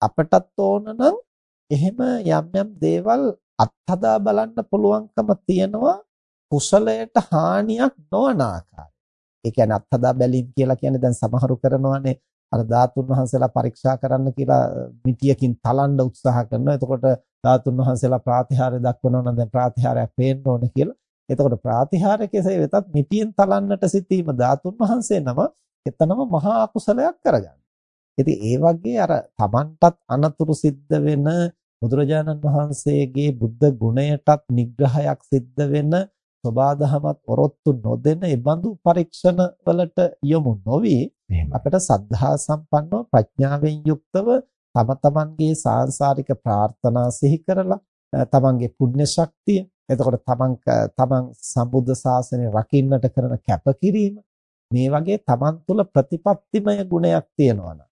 අපටත් ඕන නම් එහෙම යම් යම් දේවල් අත්හදා බලන්න පුළුවන්කම තියනවා කුසලයට හානියක් නොවන ආකාරය. ඒ කියන්නේ අත්හදා බැලීම කියලා කියන්නේ දැන් සමහරු කරනවානේ අර ධාතුන් වහන්සේලා පරීක්ෂා කරන්න කියලා මිටියකින් තලන්න උත්සාහ කරනවා. එතකොට ධාතුන් වහන්සේලා ප්‍රාතිහාර්ය දක්වනවා නම් දැන් ප්‍රාතිහාර්යයක් පේන්න ඕන කියලා. එතකොට ප්‍රාතිහාර්ය කෙසේ වෙතත් මිටියෙන් තලන්නට සිටීම ධාතුන් වහන්සේ නම එතනම මහා අකුසලයක් කරගන්න. ඉතින් ඒ වගේ අර Tamanටත් අනතුරු සිද්ධ වෙන බුදුරජාණන් වහන්සේගේ බුද්ධ ගුණයටත් නිග්‍රහයක් සිද්ධ වෙන සබාදහමත් ඔරොත්තු නොදෙන ඒ බඳු පරීක්ෂණ වලට යොමු නොවි අපිට සද්ධා සම්පන්නව ප්‍රඥාවෙන් යුක්තව තම තමන්ගේ සාංශාරික ප්‍රාර්ථනා සිහි කරලා තමන්ගේ පුණ්‍ය ශක්තිය එතකොට තමන් තමන් සම්බුද්ධ ශාසනය රකින්නට කරන කැපකිරීම මේ වගේ තමන් තුළ ප්‍රතිපත්තිමය ගුණයක් තියෙනවා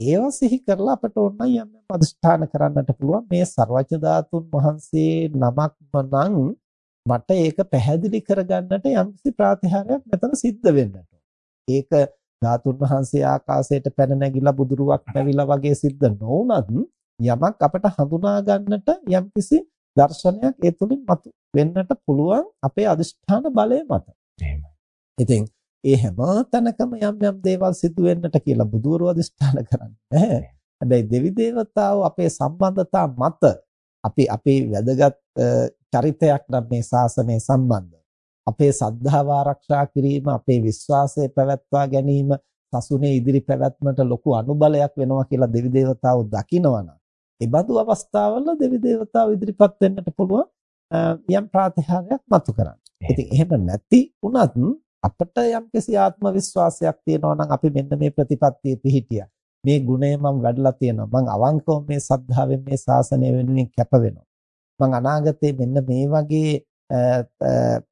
ඒවා සිහි කරලා අපට ඕන යම් යම් අධිෂ්ඨාන කරන්නට පුළුවන්. මේ සර්වජ ධාතුන් වහන්සේ නමක්ම නම් මට ඒක පැහැදිලි කරගන්නට යම්කිසි ප්‍රාතිහාර්යයක් මෙතන සිද්ධ වෙන්නට ඒක ධාතුන් වහන්සේ ආකාශයට පැන නැගිලා බුදුරුවක් නැවිලා වගේ සිද්ධ නොවුනත් යමක් අපට හඳුනා ගන්නට යම්කිසි දර්ශනයක් ඒ තුලින් මතු වෙන්නට පුළුවන් අපේ අදිෂ්ඨාන බලය මත. එහෙමයි. ඉතින් ඒ හැම තැනකම යම් යම් දේවල් සිදු වෙන්නට කියලා බුදුවරු අදිෂ්ඨාන කරන්නේ නැහැ. හැබැයි දෙවි දේවතාවෝ අපේ සම්බන්ධතා මත අපි අපේ වැදගත් චරිතයක් නම් මේ ශාසනය සම්බන්ධ. අපේ සද්ධාව ආරක්ෂා කිරීම, අපේ විශ්වාසය පැවැත්වා ගැනීම සසුනේ ඉදිරි පැවැත්මට ලොකු අනුබලයක් වෙනවා කියලා දෙවි දේවතාවෝ දකිනවනම් ඒ බඳු අවස්ථාවල දෙවි දේවතාවෝ ඉදිරිපත් වෙන්නට පුළුවන් යම් ප්‍රාතිහාර්යයක් මතු කරන්න. ඉතින් එහෙම නැති වුණත් අපට යම්කිසි ආත්ම විශ්වාසයක් තියෙනවා නම් අපි මෙන්න මේ ප්‍රතිපත්තියේ පිහිටියා. මේ ගුණය මම වැඩලා තියෙනවා. මම අවංකව මේ සද්ධාවෙන් මේ ශාසනය වෙනුවෙන් කැප වෙනවා. මම අනාගතේ මෙන්න මේ වගේ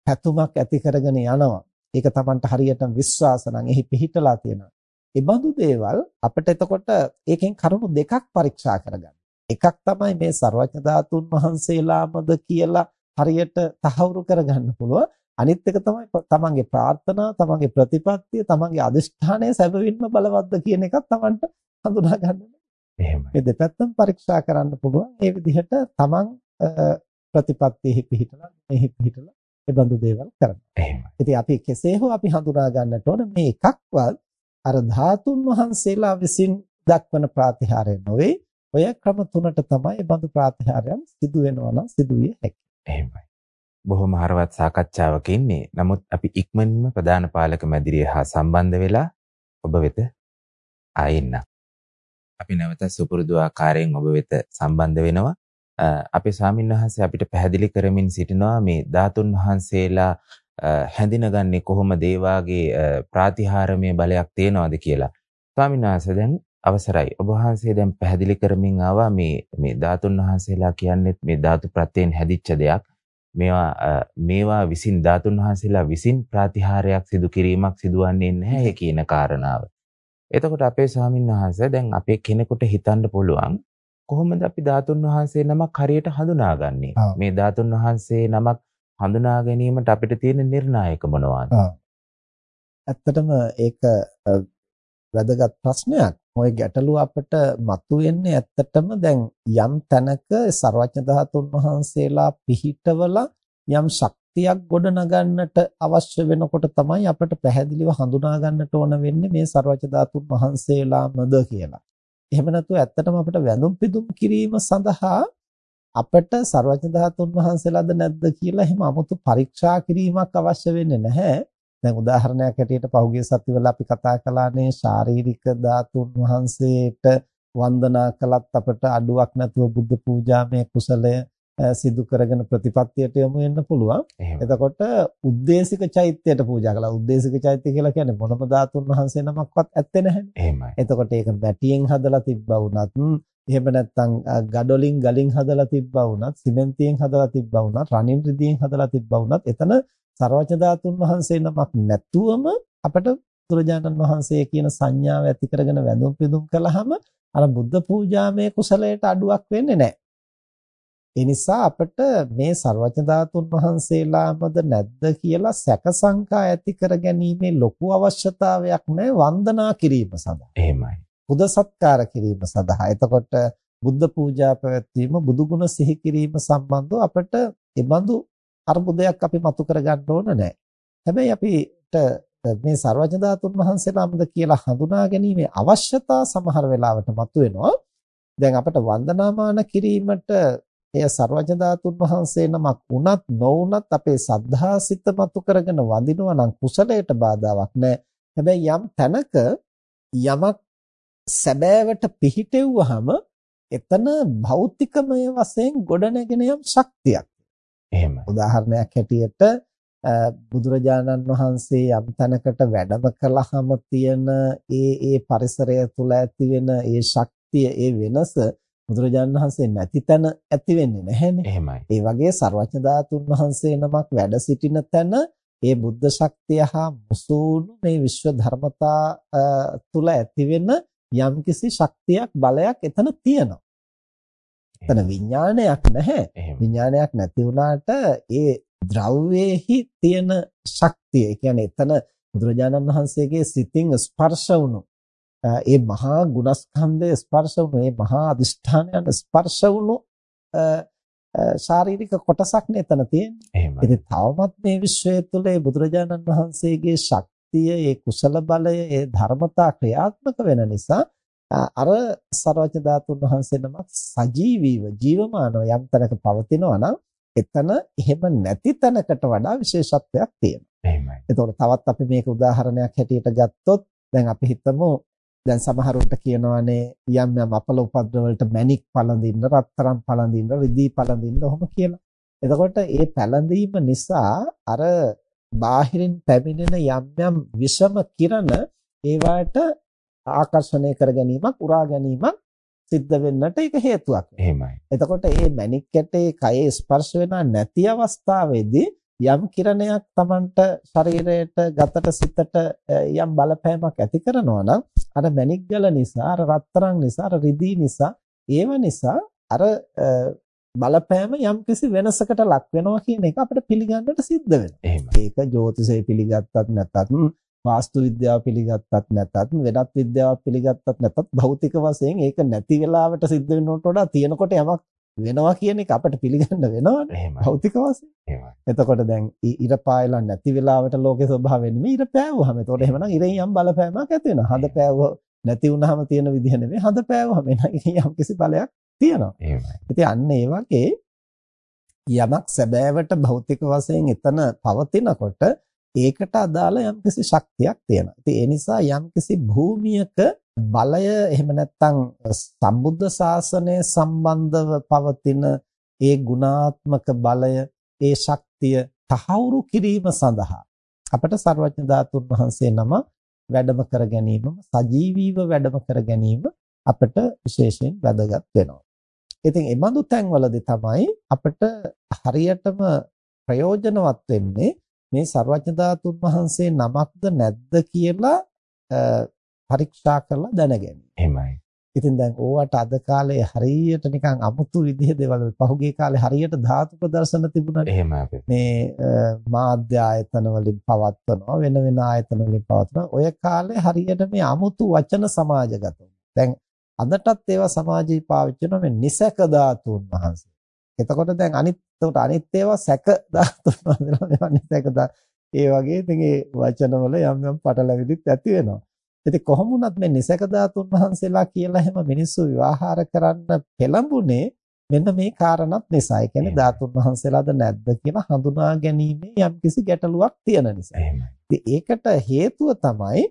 පැතුමක් ඇති කරගෙන යනවා. ඒක Tamanට හරියට විශ්වාස නම් එහි පිහිටලා තියෙනවා. ඒ බඳු දේවල් අපිට එතකොට ඒකෙන් කරුණු දෙකක් පරීක්ෂා කරගන්න. එකක් තමයි මේ ਸਰවඥ ධාතුන් වහන්සේලාමද කියලා හරියට තහවුරු කරගන්න පුළුවන්. අනිත් එක තමයි තමන්ගේ ප්‍රාර්ථනා, තමන්ගේ ප්‍රතිපත්තිය, තමන්ගේ අදිෂ්ඨානය සැබවින්ම බලවත්ද කියන එකත් තමන්ට හඳුනා ගන්න. එහෙමයි. මේ දෙපැත්තම පරීක්ෂා කරන්න පුළුවන්. ඒ විදිහට තමන් ප්‍රතිපත්තියෙහි පිහිටලා මෙහි පිහිටලා ඒ බඳු දේවල් කරනවා. එහෙමයි. ඉතින් අපි කෙසේ හෝ අපි හඳුනා ගන්නට ඕන මේ එකක්වත් අර ධාතුන් වහන්සේලා විසින් දක්වන ප්‍රාතිහාර්ය නොවේ. ඔය ක්‍රම තුනට තමයි බඳු ප්‍රාතිහාර්යයන් සිදු වෙනවා නම් සිදු විය හැකියි. එහෙමයි. බොහොම හරවත් සාකච්ඡාවක ඉන්නේ. නමුත් අපි ඉක්මනින්ම ප්‍රධාන පාලක මැදිරිය හා සම්බන්ධ වෙලා ඔබ වෙත ආයෙන්න. අපි නැවත සුපුරුදු ආකාරයෙන් ඔබ වෙත සම්බන්ධ වෙනවා. අපේ ස්වාමින්වහන්සේ අපිට පැහැදිලි කරමින් සිටිනවා මේ ධාතුන් වහන්සේලා හැඳිනගන්නේ කොහොමද ඒ වාගේ ප්‍රාතිහාරමය බලයක් තියනවාද කියලා. ස්වාමින්වහන්සේ දැන් අවසරයි. ඔබ වහන්සේ දැන් පැහැදිලි කරමින් ආවා මේ මේ ධාතුන් වහන්සේලා කියන්නේ මේ ධාතු ප්‍රත්‍යයෙන් හැදිච්ච දෙයක්. මේවා මේවා විසින් ධාතුන් වහන්සේලා විසින් ප්‍රාතිහාරයක් සිදු කිරීමක් සිදුවන්නේ නැහැ කියන කාරණාව. එතකොට අපේ ස්වාමීන් වහන්සේ දැන් අපේ කෙනෙකුට හිතන්න පුළුවන් කොහොමද අපි ධාතුන් වහන්සේ නමක් හරියට හඳුනාගන්නේ? මේ ධාතුන් වහන්සේ නමක් හඳුනා ගැනීමට අපිට තියෙන නිර්ණායක මොනවාද? ඇත්තටම ඒක වැදගත් ප්‍රශ්නයක්. ওই ගැටලුව අපිට මතුවෙන්නේ ඇත්තටම දැන් යම් තැනක ਸਰවඥ ධාතුන් වහන්සේලා පිහිටවලා යම් ශක්තියක් ගොඩනගන්නට අවශ්‍ය වෙනකොට තමයි අපිට පැහැදිලිව හඳුනා ගන්නට ඕන වෙන්නේ මේ ਸਰවඥ ධාතුන් වහන්සේලාමද කියලා. එහෙම නැතුව ඇත්තටම අපිට වැඳුම් පිදුම් කිරීම සඳහා අපට ਸਰවඥ ධාතුන් වහන්සේලාද නැද්ද කියලා එහෙම 아무තු පරීක්ෂා කිරීමක් අවශ්‍ය වෙන්නේ නැහැ. දැන් උදාහරණයක් ඇටියට පහුගිය සතිවල අපි කතා කළානේ ශාරීරික ධාතුන් වහන්සේට වන්දනා කළත් අපට අඩුවක් නැතුව බුද්ධ පූජාමය කුසලය සිදු කරගෙන ප්‍රතිපත්තියට යමු වෙන්න පුළුවන්. එතකොට උද්දේශික චෛත්‍යයට පූජා කළා. උද්දේශික චෛත්‍ය කියලා කියන්නේ මොනම ධාතුන් වහන්සේ නමක්වත් ඇත්තේ නැහැ. එහෙමයි. එතකොට ඒක මැටියෙන් හදලා තිබ්බා වුණත්, එහෙම නැත්නම් ගඩොලින් ගලින් හදලා තිබ්බා වුණත්, සිමෙන්තියෙන් හදලා තිබ්බා වුණත්, රණින් රිදියෙන් හදලා තිබ්බා වුණත් එතන සර්වඥ ධාතුන් වහන්සේ නමක් නැතුවම අපිට බුදුරජාණන් වහන්සේ කියන සංඥාව ඇති කරගෙන වැඳුම් පිදුම් කළාම අර බුද්ධ පූජාමය කුසලයට අඩුවක් වෙන්නේ නැහැ. ඒ නිසා අපිට මේ ਸਰවඥ ධාතුන් වහන්සේලාමද නැද්ද කියලා සැක සංකා ඇති කරගැනීමේ ලොකු අවශ්‍යතාවයක් නැහැ වන්දනා කිරීම සඳහා. එහෙමයි. බුද සත්කාර කිරීම සඳහා. එතකොට බුද්ධ පූජා පැවැත්වීම, බුදු ගුණ සිහි කිරීම සම්බන්ධව අපිට ඒබඳු අර්බුදයක් අපි මතු කරගන්න ඕන නැහැ. හැබැයි අපිට මේ ਸਰවඥ ධාතුන් වහන්සේලාමද කියලා හඳුනා ගැනීමේ අවශ්‍යතාව සමහර වෙලාවට මතුවෙනවා. දැන් අපිට වන්දනාමාන කිරීමට එය ਸਰවඥ ධාතුන් වහන්සේ නමක් වුණත් නොවුණත් අපේ සද්ධාසිත මතු කරගෙන වඳිනවා නම් කුසලයට බාධාවක් නැහැ. හැබැයි යම් තැනක යමක් සැබෑවට පිහිටෙව්වහම එතන භෞතිකමය වශයෙන් ගොඩනැගෙන යම් ශක්තියක්. එහෙමයි. උදාහරණයක් හැටියට බුදුරජාණන් වහන්සේ යම් තැනකට වැඩම කළාම තියෙන ඒ ඒ පරිසරය තුල ඇති වෙන ඒ ශක්තිය ඒ වෙනස බුදුරජාණන් වහන්සේ නැති තැන ඇති වෙන්නේ නැහැනේ. එහෙමයි. ඒ වගේ ਸਰවඥ ධාතුන් වහන්සේ නමක් වැඩ සිටින තැන ඒ බුද්ධ ශක්තිය හා මුසුණු මේ විශ්ව ධර්මතා තුල ඇති වෙන යම්කිසි ශක්තියක් බලයක් එතන තියෙනවා. එතන විඥානයක් නැහැ. විඥානයක් නැති වුණාට ඒ ද්‍රව්‍යයේහි තියෙන ශක්තිය, ඒ කියන්නේ එතන බුදුරජාණන් වහන්සේගේ සිතින් ස්පර්ශ වුණු ඒ මහා ගුණස්කන්ධය ස්පර්ශ වුණු ඒ මහා අදිෂ්ඨානයන් ස්පර්ශ වුණු ශාරීරික කොටසක් නේ එතන තියෙන්නේ. ඉතින් තවමත් මේ විශ්වය තුළ ඒ බුදුරජාණන් වහන්සේගේ ශක්තිය, ඒ කුසල බලය, ඒ ධර්මතා ක්‍රියාත්මක වෙන නිසා අර සර්වජ ධාතුන් වහන්සේ නමක් සජීවීව ජීවමානව යම් තැනක පවතිනවා නම් එතන එහෙම නැති තැනකට වඩා විශේෂත්වයක් තියෙනවා. එහෙමයි. එතකොට තවත් අපි මේක උදාහරණයක් හැටියට ගත්තොත් දැන් අපි හිතමු දැන් සමහරුන්ට කියනවානේ යම් යම් අපල උපද්‍රව වලට මැණික් පළඳින්න, රත්තරන් පළඳින්න, රිදී පළඳින්න ඔහොම කියලා. එතකොට ඒ පැළඳීම නිසා අර බාහිරින් පැමිණෙන යම් යම් විෂම කිරණ ඒවට ආකර්ෂණය කර ගැනීමක්, උරා ගැනීමක් සිද්ධ වෙන්නට ඒක හේතුවක්. එහෙමයි. එතකොට මේ මැණික් කැටේ කයේ ස්පර්ශ වෙනා නැති අවස්ථාවේදී යම් කිරණයක් Tamanට ශරීරයට ගතට සිතට යම් බලපෑමක් ඇති කරනවා නම් අර මැණික් ගල නිසා අර රත්තරන් නිසා අර රිදී නිසා ඒව නිසා අර බලපෑම යම් කිසි වෙනසකට ලක් වෙනවා කියන එක අපිට පිළිගන්නට සිද්ධ වෙනවා. ඒක ජ්‍යොතිෂය පිළිගත්තත් නැත්නම් වාස්තු විද්‍යාව පිළිගත්තත් නැතත් වෙනත් විද්‍යාවක් පිළිගත්තත් නැතත් භෞතික වශයෙන් ඒක නැති වෙලාවට සිද්ධ වෙනවට වඩා තියෙනකොට යමක් වෙනවා කියන එක අපිට පිළිගන්න වෙනවනේ භෞතික වශයෙන්. එතකොට දැන් ඉර පායලා නැති වෙලාවට ලෝකේ ස්වභාවය නෙමෙයි ඉර පෑවුවම. එතකොට එහෙමනම් ඉරෙන් යම් බලපෑමක් ඇති වෙනවා. හඳ පෑවුව නැති වුනහම තියෙන විදිහ නෙමෙයි හඳ පෑවුවම එන යම් කිසි බලයක් තියෙනවා. එහෙමයි. ඉතින් අන්න ඒ වගේ යමක් සැබෑවට භෞතික වශයෙන් එතන පවතිනකොට ඒකට අදාළ යම්කිසි ශක්තියක් තියෙනවා. ඉතින් ඒ නිසා යම්කිසි භූමියක බලය එහෙම නැත්නම් සම්බුද්ධ ශාසනය සම්බන්ධව පවතින ඒ ගුණාත්මක බලය, ඒ ශක්තිය තහවුරු කිරීම සඳහා අපට සර්වඥ ධාතුන් වහන්සේ නම වැඩම කර ගැනීම, සජීවීව වැඩම කර ගැනීම අපට විශේෂයෙන් වැදගත් වෙනවා. ඉතින් මේ බඳු තැන්වලදී තමයි අපිට හරියටම ප්‍රයෝජනවත් වෙන්නේ මේ ਸਰවඥ ධාතුන් වහන්සේ නමක්ද නැද්ද කියලා පරීක්ෂා කරලා දැනගන්න. එහෙමයි. ඉතින් දැන් ඕවට අද කාලේ හරියට නිකන් අමුතු විදිහේ දේවල් පහුගිය කාලේ හරියට ධාතු ප්‍රදර්ශන තිබුණානේ. එහෙමයි අපේ. මේ මාධ්‍ය ආයතන වලින් පවත්වනවා වෙන වෙන ආයතන වලින් පවත්වනවා. ඔය කාලේ හරියට මේ අමුතු වචන සමාජගත වුණා. දැන් අදටත් ඒවා සමාජී පාවිච්චි කරන මේ නිසක ධාතුන් වහන්සේ. එතකොට දැන් අනිත් එතකොට අනිත් ඒවා සැක ධාතුන් වහන්සේලා මේවා නිසක ඒ වගේ ඉතින් ඒ වචනවල යම් යම් පටලැවිලිත් ඇති වෙනවා. ඉතින් කොහොම වුණත් මේ නිසක ධාතුන් වහන්සේලා කියලා හැම මිනිස්සු විවාහාර කරන්න පෙළඹුණේ මෙන්න මේ කාරණත් නිසා. ඒ කියන්නේ ධාතුන් වහන්සේලාද නැද්ද කියලා හඳුනා ගැනීමේ යම්කිසි ගැටලුවක් තියෙන නිසා. ඒකට හේතුව තමයි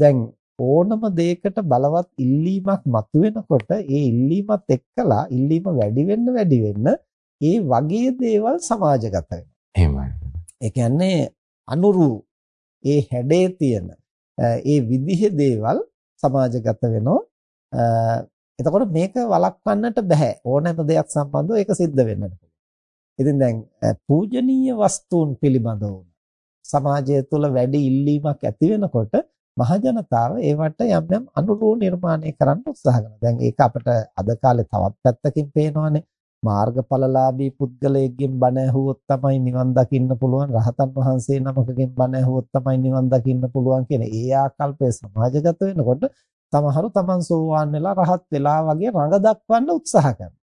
දැන් ඕනම දෙයකට බලවත් ඉල්ලීමක් මතුවෙනකොට ඒ ඉල්ලීමත් එක්කලා ඉල්ලීම වැඩි වෙන්න වැඩි වෙන්න ඒ වගේ දේවල් සමාජගත වෙනවා. එහෙමයි. ඒ කියන්නේ අනුරු ඒ හැඩේ තියෙන ඒ විදිහේ දේවල් සමාජගත වෙනවා. එතකොට මේක වළක්වන්නට බෑ. ඕනෑම දෙයක් සම්බන්ධව ඒක සිද්ධ වෙන්නට පුළුවන්. ඉතින් දැන් පූජනීය වස්තුන් පිළිබඳව සමාජය තුළ වැඩි ඉල්ලීමක් ඇති වෙනකොට මහජනතාව ඒවට යම් යම් අනුරූප නිර්මාණය කරන්න උත්සාහ කරනවා. දැන් ඒක අපිට අද කාලේ තවත් පැත්තකින් පේනවානේ. මාර්ගඵලලාභී පුද්ගලයෙක්ගෙන් බණ ඇහුවොත් තමයි නිවන් දකින්න පුළුවන්. රහතන් වහන්සේ නමකගෙන් බණ ඇහුවොත් තමයි නිවන් දකින්න පුළුවන් කියන ඒ ආකල්පය සමාජගත වෙනකොට තමහරු තමන් සෝවාන් වෙලා රහත් වෙලා වගේ රඟ දක්වන්න උත්සාහ කරනවා.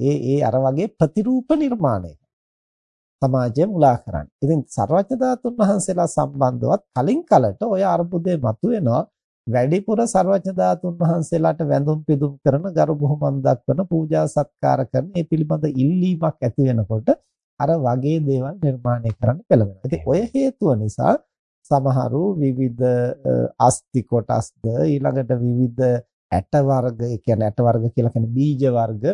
ඒ ඒ අර වගේ ප්‍රතිරූප නිර්මාණය සමාජය මුලා කරන්නේ. ඉතින් සර්වඥ ධාතුන් වහන්සේලා සම්බන්ධවත් කලින් කලට ওই අර්බුදේ මතුවෙනවා. වැඩිපුර සර්වඥ ධාතුන් වහන්සේලාට වැඳුම් පිදුම් කරන ගරු බුහුමන් දක්වන පූජා සත්කාර කරන මේ පිළිබඳ ඉල්ලීමක් ඇති වෙනකොට අර වගේ දේවල් නිර්මාණය කරන්න පෙළඹෙනවා. ඉතින් ඔය හේතුව නිසා සමහරු විවිධ අස්ති කොටස්ද ඊළඟට විවිධ ඇට වර්ග, ඒ කියන්නේ ඇට වර්ග කියලා කියන්නේ බීජ වර්ග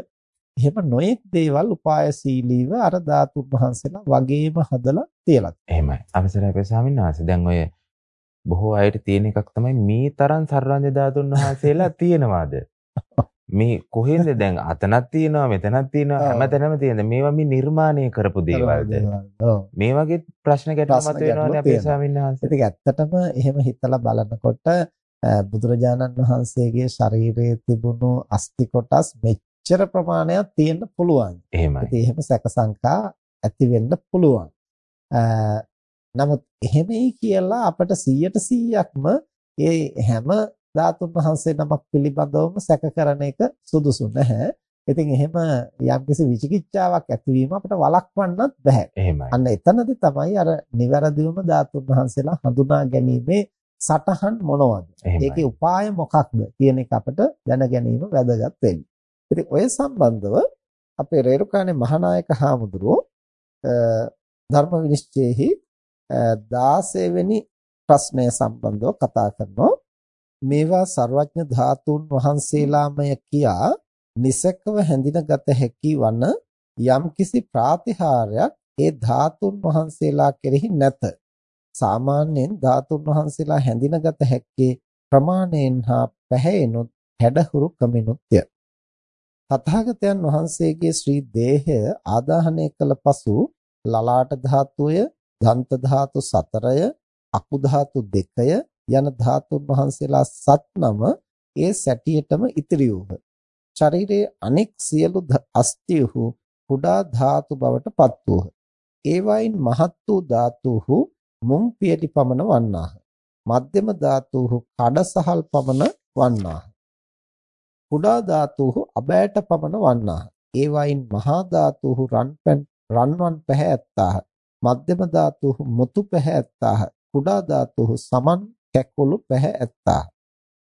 එහෙම නොයෙක් දේවල් උපායශීලීව අර ධාතුන් වහන්සේලා වගේම හදලා තියලා. එහෙමයි. අවසරයි අපේ ස්වාමීන් වහන්සේ. දැන් ඔය බොහෝ අයට තියෙන එකක් තමයි මේ තරම් සර්වඥ ධාතුන් වහන්සේලා තියෙනවාද? මේ කොහෙන්ද දැන් අතනක් තියෙනවා මෙතනක් තියෙනවා හැමතැනම තියෙන මේවා මේ නිර්මාණය කරපු දේවල්ද මේ වගේ ප්‍රශ්න ගැටලු මත වෙනවානේ අපේ ස්වාමීන් වහන්සේ. ඒක ඇත්තටම එහෙම හිතලා බලනකොට බුදුරජාණන් වහන්සේගේ ශරීරයේ තිබුණු අස්ති කොටස් මෙච්චර ප්‍රමාණයක් තියෙන්න පුළුවන්. එහෙමයි. ඉතින් එහෙම සැක සංකා ඇති වෙන්න පුළුවන්. නමුත් එහෙමයි කියලා අපිට 100%ක්ම ඒ හැම ධාතුන් වහන්සේ නමක් පිළිබඳවම සැක කරන එක සුදුසු නැහැ. ඉතින් එහෙම යම්කිසි විචිකිච්ඡාවක් ඇතිවීම අපිට වළක්වන්නත් බෑ. එහෙමයි. අන්න එතනදී තමයි අර නිවැරදිවම ධාතුන් වහන්සේලා හඳුනා ගැනීමේ සටහන් මොනවද? ඒකේ උපාය මොකක්ද කියන එක අපිට දැන ගැනීම වැදගත් වෙන්නේ. ඉතින් ඔය සම්බන්ධව අපේ රේරුකානේ මහානායක හාමුදුරුවෝ ධර්ම විනිශ්චයෙහි 16 වෙනි ප්‍රශ්නය සම්බන්ධව කතා කරනවා. මේවා ਸਰවඥ ධාතුන් වහන්සේලාමය කියා නිසකව හැඳිනගත හැකි වන යම්කිසි ප්‍රාතිහාර්යයක් ඒ ධාතුන් වහන්සේලා කෙරෙහි නැත. සාමාන්‍යයෙන් ධාතුන් වහන්සේලා හැඳිනගත හැක්කේ ප්‍රමාණයෙන් හා පැහැයෙනුත් හැඩහුරු කමිනුත්ය. තථාගතයන් වහන්සේගේ ශ්‍රී දේහය ආදාහනය කළ පසු ලලාට ධාතුය, දන්ත ධාතු 4ය, අකු ධාතු 2ය යන ධාතුන් වහන්සේලා සත් නම ඒ සැටියටම ඉතිරි වූහ. ශරීරයේ අනෙක් සියලු අස්තියහු කුඩා ධාතු බවට පත් වූහ. ඒවයින් මහත් වූ ධාතුහු මුම් පියටි පමණ වන්නාහ. මධ්‍යම ධාතුහු කඩසහල් පමණ වන්නාහ. කුඩා ධාතුහු අබෑට පමණ වන්නාහ. ඒ වයින් මහා ධාතුහු රන්පැන් රන්වන් පැහැ ඇත්තාහ. මධ්‍යම ධාතුහු මුතු පැහැ ඇත්තාහ. කුඩා ධාතුහු සමන් කැකුළු පැහැ ඇත්තාහ.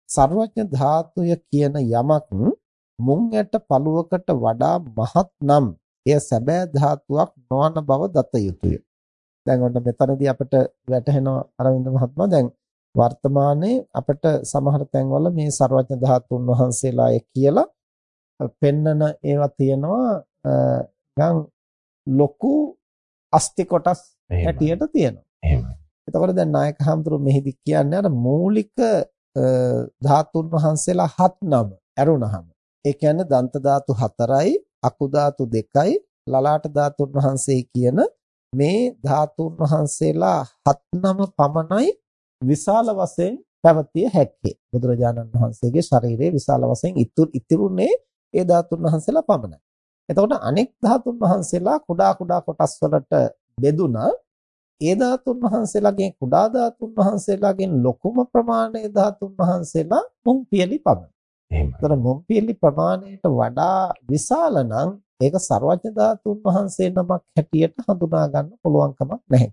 සර්වඥ ධාතුය කියන යමක් මුං ඇට පළුවකට වඩා මහත් නම් එය සැබෑ ධාතුවක් නොවන බව දත යුතුය. දැන් ඔන්න මෙතනදී අපිට වැටහෙනවා අරවින්ද මහත්මයා දැන් වර්තමානයේ අපිට සමහර තැන්වල මේ ਸਰවඥ ධාතුන් වහන්සේලාය කියලා පෙන්නන ඒවා තියෙනවා ගම් ලොකු අස්ති කොටස් හැටියට තියෙනවා. එහෙමයි. එතකොට දැන් නායක හඳුරු මෙහිදී කියන්නේ අර මූලික ධාතුන් වහන්සේලා හත් නම ඇරුණහම. ඒ කියන්නේ දන්ත ධාතු 4යි, අකු ධාතු 2යි, ලලාට ධාතුන් වහන්සේ කියන මේ ධාතුන් වහන්සේලා හත් නම පමණයි විශාල වශයෙන් පැවතිය හැක්කේ. බුදුරජාණන් වහන්සේගේ ශරීරයේ විශාල වශයෙන් ඉතුරුනේ ඒ ධාතුන් වහන්සේලා පමණයි. එතකොට අනෙක් ධාතුන් වහන්සේලා කුඩා කුඩා කොටස් වලට බෙදුනා. ඒ ධාතුන් වහන්සේලාගෙන් කුඩා ධාතුන් වහන්සේලාගෙන් ලොකුම ප්‍රමාණයේ ධාතුන් වහන්සේලා මුම් පියලි පමණයි. එහෙමයි. ඒතර මුම් පියලි ප්‍රමාණයට වඩා විශාල නම් ඒක ਸਰවඥ ධාතුන් වහන්සේ නමක් හැටියට හඳුනා ගන්න පුළුවන් කමක් නැහැ.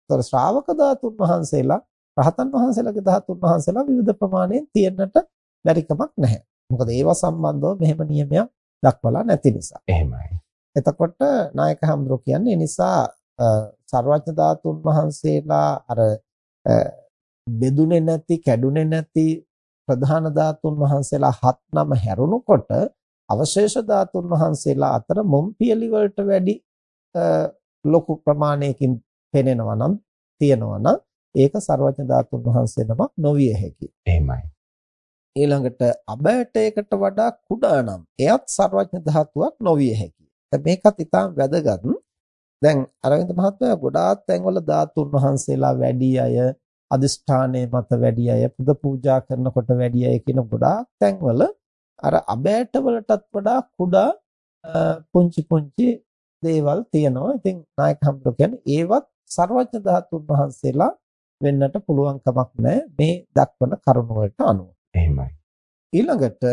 ඒතර ශ්‍රාවක ධාතුන් වහන්සේලා රහතන් වහන්සේලාගේ ධාතුන් වහන්සේලා විවිධ ප්‍රමාණයෙන් තියෙන්නට බැරි කමක් නැහැ. මොකද ඒවා සම්බන්ධව මෙහෙම නියමයක් දක්වලා නැති නිසා. එහෙමයි. එතකොට නායක හම්බුර කියන්නේ නිසා සර්වඥ ධාතුන් වහන්සේලා අර බෙදුනේ නැති, කැඩුනේ නැති ප්‍රධාන ධාතුන් වහන්සේලා හත් නම හැරුණකොට අවශේෂ ධාතුන් වහන්සේලා අතර මොම් පියලි වලට වැඩි ලොකු ප්‍රමාණයකින් පෙනෙනවා නම් තියෙනවා නම් ඒක ਸਰවඥ ධාතුන් වහන්සේ නමක් නොවිය හැකියි. එහෙමයි. ඊළඟට අබෑටයකට වඩා කුඩා නම් එයත් සර්වඥ ධාතුවක් නොවිය හැකියි. දැන් මේකත් ඉතාම වැදගත්. දැන් අරවින්ද මහත්මයා ගොඩාක් තැන්වල ධාතුන් වහන්සේලා වැඩි අය අදිෂ්ඨානයේ මත වැඩි අය පුද පූජා කරනකොට වැඩි අය කියන ගොඩාක් තැන්වල අර අබෑට වලටත් වඩා කුඩා පුංචි පුංචි දේවල් තියෙනවා. ඉතින් නායක හම්බුර කියන්නේ ඒවත් සර්වඥ ධාතුන් වහන්සේලා වෙන්නට පුළුවන් කමක් නැහැ මේ දක්වන කරුණ වලට අනුව. එහෙමයි. ඊළඟට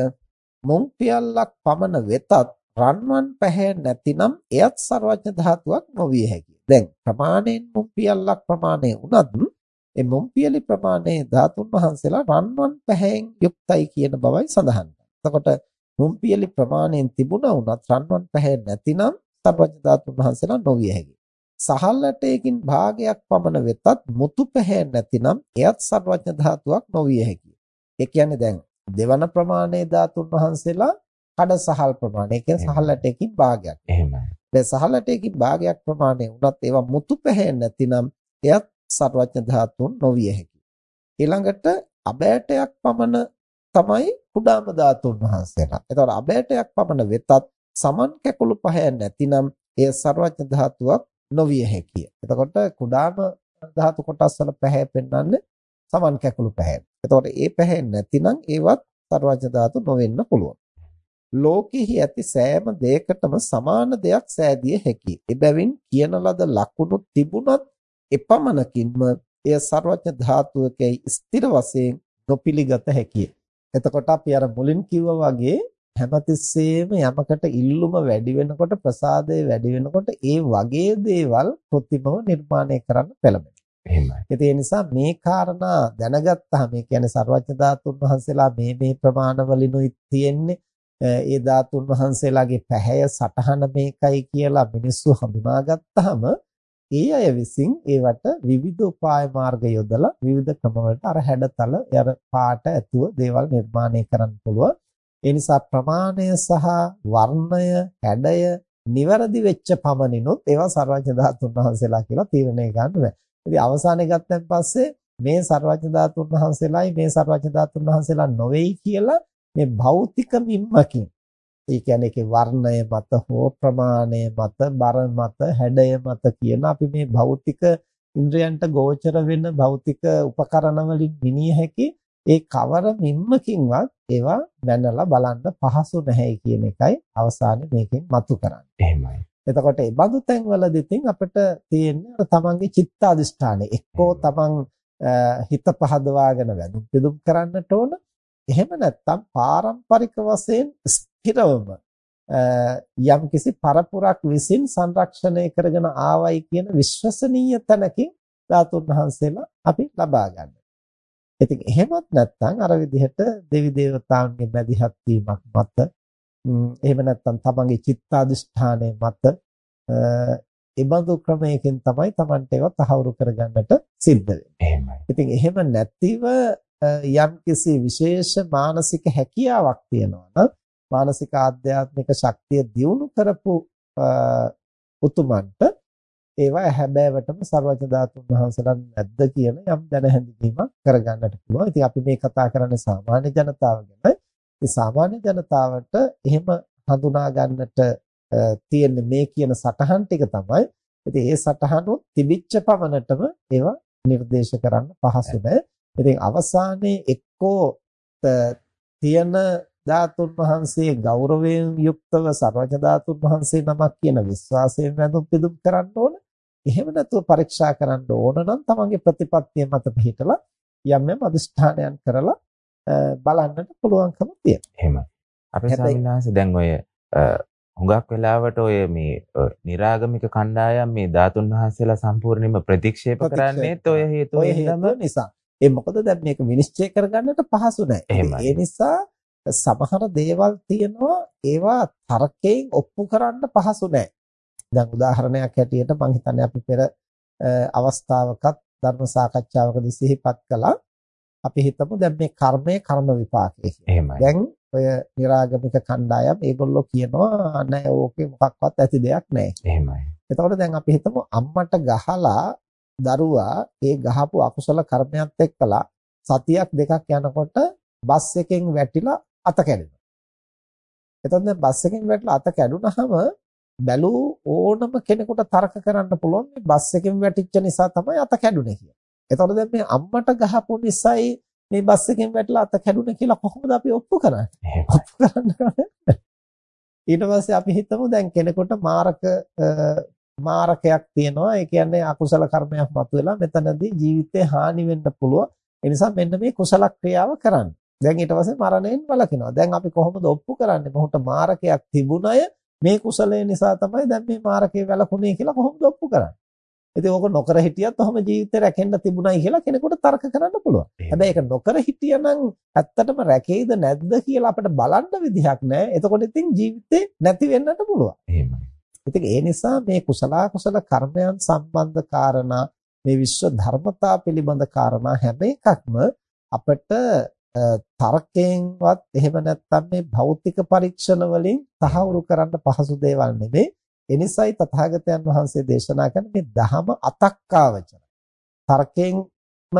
මුං පියල්ලක් පමණ වෙතත් රන්වන් පැහැ නැතිනම් එයත් ਸਰවඥ ධාතුවක් නොවිය හැකියි. දැන් ප්‍රමාණයෙන් මුං පියල්ලක් ප්‍රමාණය වුණත් ඒ මුං පියලි ප්‍රමාණයේ ධාතුන් වහන්සේලා රන්වන් පැහැයෙන් යුක්තයි කියන බවයි සඳහන්. එතකොට මුං පියලි ප්‍රමාණයෙන් තිබුණා වුණත් රන්වන් පැහැ නැතිනම් ਸਰවඥ ධාතුන් වහන්සේලා නොවිය හැකියි. සහල්ලටයකින් භාගයක් පමණ වෙතත් මුතු පැහැ නැතිනම් එයත් ਸਰවඥ ධාතුවක් නොවිය හැකියි. ඒ කියන්නේ දැන් දෙවන ප්‍රමාණයේ ධාතුන් වහන්සේලා කඩ සහල් ප්‍රමාණය. ඒ කියන්නේ සහලටකින් භාගයක්. එහෙමයි. දැන් සහලටකින් භාගයක් ප්‍රමාණය වුණත් ඒවා මුතු පැහැෙන්නේ නැතිනම් එයත් සර්වඥ ධාතුන් නොවිය හැකියි. ඊළඟට අබෑටයක් පමණ තමයි කුඩාම ධාතුන් වහන්සේලා. ඒතකොට අබෑටයක් පමණ වෙතත් සමන් කැකුළු පහය නැතිනම් එය සර්වඥ ධාතුවක් නොවිය හැකිය. එතකොට කුඩාම ධාතු කොටස් වල පැහැය පෙන්වන්නේ සමන් කැකුළු පැහැෙන්. එතකොට ඒ පැහැෙන් නැතිනම් ඒවත් සර්වඥ ධාතු නොවෙන්න පුළුවන්. ලෝකෙහි ඇති සෑම දෙයකටම සමාන දෙයක් සෑදිය හැකියි. එබැවින් කියන ලද ලකුණු තිබුණත් එපමණකින්ම එය සර්වඥ ධාතුවකයි ස්ථිර වශයෙන් නොපිළිගත හැකියි. එතකොට අපි අර මුලින් කිව්වා වගේ හැමතිස්සෙම යමකට ඉල්ලුම වැඩි වෙනකොට ප්‍රසාදය වැඩි වෙනකොට ඒ වගේ දේවල් කෘතිමව නිර්මාණය කරන්න පෙළඹෙනවා. එහෙමයි. ඒ නිසා මේ කාරණා දැනගත්තාම මේ කියන්නේ ਸਰවඥ ධාතුන් වහන්සේලා මේ මේ ප්‍රමාණවලිනුයි තියෙන්නේ ඒ ධාතුන් වහන්සේලාගේ පැහැය සටහන මේකයි කියලා මිනිස්සු හඳුනාගත්තාම ඒ අය විසින් ඒවට විවිධ උපාය මාර්ග යොදලා විවිධ ක්‍රමවලට අර හැඩතල අර පාට ඇතුව දේවල් නිර්මාණය කරන්න පුළුවන්. ඒ නිසා ප්‍රමාණය සහ වර්ණය, හැඩය නිවැරදි වෙච්ච පමණිනුත් ඒවා සර්වඥ ධාතුන් වහන්සේලා කියලා තීරණය ගන්න බෑ. ඉතින් අවසානයේ ගත්තන් පස්සේ මේ සර්වඥ ධාතුන් වහන්සේලායි මේ සර්වඥ ධාතුන් වහන්සේලා නොවේයි කියලා මේ භෞතික මිම්මකින් ඒ කියන්නේ ඒකේ වර්ණය මත හෝ ප්‍රමාණය මත බර මත හැඩය මත කියන අපි මේ භෞතික ඉන්ද්‍රයන්ට ගෝචර වෙන භෞතික උපකරණ වලින් මිනිය හැකි ඒ කවර මිම්මකින්වත් ඒවා මැනලා බලන්න පහසු නැහැ කියන එකයි අවසානයේ මේකෙන් මතු කරන්නේ. එහෙමයි. එතකොට මේ බඳු තැන්වලදී තින් අපිට තියෙන්නේ තමන්ගේ චිත්තාදිෂ්ඨානෙ එක්කෝ තමන් හිත පහදවාගෙන වැඩුම් පිදුම් කරන්නට ඕන. එහෙම නැත්නම් පාරම්පරික වශයෙන් ස්ථිරවම යම් කිසි පරපුරක් විසින් සංරක්ෂණය කරගෙන ආවයි කියන විශ්වසනීය තැනකින් ධාතුන් වහන්සේලා අපි ලබා ගන්න. ඉතින් එහෙමත් නැත්නම් අර විදිහට දෙවි දේවතාවුන්ගේ මැදිහත් වීමක් මත එහෙම නැත්නම් තමන්ගේ චිත්තාදිෂ්ඨානය මත ඒබඳු ක්‍රමයකින් තමයි Tamante ඒවා තහවුරු කරගන්නට සිද්ධ වෙන්නේ. ඉතින් එහෙම නැතිව යම්කිසි විශේෂ මානසික හැකියාවක් තියෙනවා නම් මානසික ආධ්‍යාත්මික ශක්තිය දියුණු කරපු උතුමන්ට ඒවා හැබෑවටම සර්වජ ධාතුන් වහන්සේලා නැද්ද කියන යම් දැන හැඳින්වීමක් කරගන්නට පුළුවන්. ඉතින් අපි මේ කතා කරන්නේ සාමාන්‍ය ජනතාව ගැන. ඉතින් සාමාන්‍ය ජනතාවට එහෙම හඳුනා ගන්නට තියෙන මේ කියන සටහන් ටික තමයි. ඉතින් ඒ සටහනු තිබිච්ච පමණටම ඒවා නිර්දේශ කරන්න පහසු නෑ. ඉතින් අවසානයේ එක්කෝ තියෙන ධාතුන් වහන්සේ ගෞරවයෙන් යුක්තව සර්වඥ ධාතුන් වහන්සේ නමක් කියන විශ්වාසයෙන් වැඳුම් පිදුම් කරන්න ඕන. එහෙම නැතුව පරීක්ෂා කරන්න ඕන නම් තමන්ගේ ප්‍රතිපත්තිය මත පිළිහිටලා යම් යම් අදිෂ්ඨානයන් කරලා බලන්නට පුළුවන්කම තියෙනවා. එහෙමයි. අපේ ස්වාමීන් දැන් ඔය හුඟක් වෙලාවට ඔය මේ निराගමික කණ්ඩායම් මේ ධාතුන් වහන්සේලා සම්පූර්ණයෙන්ම ප්‍රතික්ෂේප කරන්නේත් ඔය හේතුව නිසා. ඒ මොකද දැන් මේක විනිශ්චය කරගන්නට පහසු නැහැ. ඒ නිසා සමහර දේවල් තියෙනවා ඒවා තර්කයෙන් ඔප්පු කරන්න පහසු නැහැ. දැන් උදාහරණයක් හැටියට මම හිතන්නේ අපි පෙර අවස්ථාවකත් ධර්ම සාකච්ඡාවකදී සිහිපත් කළා. අපි හිතමු දැන් මේ කර්මය කර්ම විපාකය කියලා. දැන් ඔය નિરાගමික කණ්ඩායම් ඒගොල්ලෝ කියනවා නෑ ඕකේ මොකක්වත් ඇති දෙයක් නෑ. එහෙමයි. එතකොට දැන් අපි හිතමු අම්මට ගහලා දරුවා ඒ ගහපු අකුසල කර්මයක් එක්කලා සතියක් දෙකක් යනකොට බස් එකෙන් වැටිලා අත කැඩෙනවා. එතකොට දැන් බස් එකෙන් වැටලා අත කැඩුනහම බැලූ ඕනම කෙනෙකුට තර්ක කරන්න පුළුවන් මේ බස් එකෙන් වැටිච්ච නිසා තමයි අත කැඩුනේ කියලා. එතකොට දැන් මේ අම්මට ගහපු නිසායි මේ බස් එකෙන් වැටලා අත කැඩුනේ කියලා කොහොමද අපි ඔප්පු කරන්නේ? ඔප්පු ඊට පස්සේ අපි හිතමු දැන් කෙනෙකුට මාරක මාරකයක් තියෙනවා. ඒ කියන්නේ අකුසල කර්මයක් මතුවෙලා මෙතනදී ජීවිතේ හානි වෙන්න පුළුවන්. ඒ නිසා මෙන්න මේ කුසල ක්‍රියාව කරන්න. දැන් ඊට පස්සේ මරණයෙන් වළකිනවා. දැන් අපි කොහොමද ඔප්පු කරන්නේ? මොහොත මාරකයක් තිබුණය මේ කුසලය නිසා තමයි දැන් මේ මාරකේ වැළකුණේ කියලා කොහොමද ඔප්පු කරන්නේ? ඉතින් ඕක නොකර හිටියත් ඔහම ජීවිතේ රැකෙන්න තිබුණයි කියලා කෙනෙකුට තර්ක කරන්න පුළුවන්. හැබැයි ඒක නොකර හිටියනම් ඇත්තටම රැකෙයිද නැද්ද කියලා අපිට බලන්න විදිහක් නැහැ. එතකොට ඉතින් ජීවිතේ නැති වෙන්නත් පුළුවන්. එහෙමයි. ඉතින් ඒ නිසා මේ කුසල කුසල කර්මයන් සම්බන්ධ කාරණා මේ විශ්ව ධර්මතා පිළිබඳ කාරණා හැම එකක්ම අපිට තර්කයෙන්වත් එහෙම නැත්නම් මේ භෞතික පරීක්ෂණ වලින් තහවුරු කරන්න පහසු දේවල් නෙමෙයි. එනිසායි තථාගතයන් වහන්සේ දේශනා කරන මේ දහම අතක්කාවචන. තර්කයෙන්ම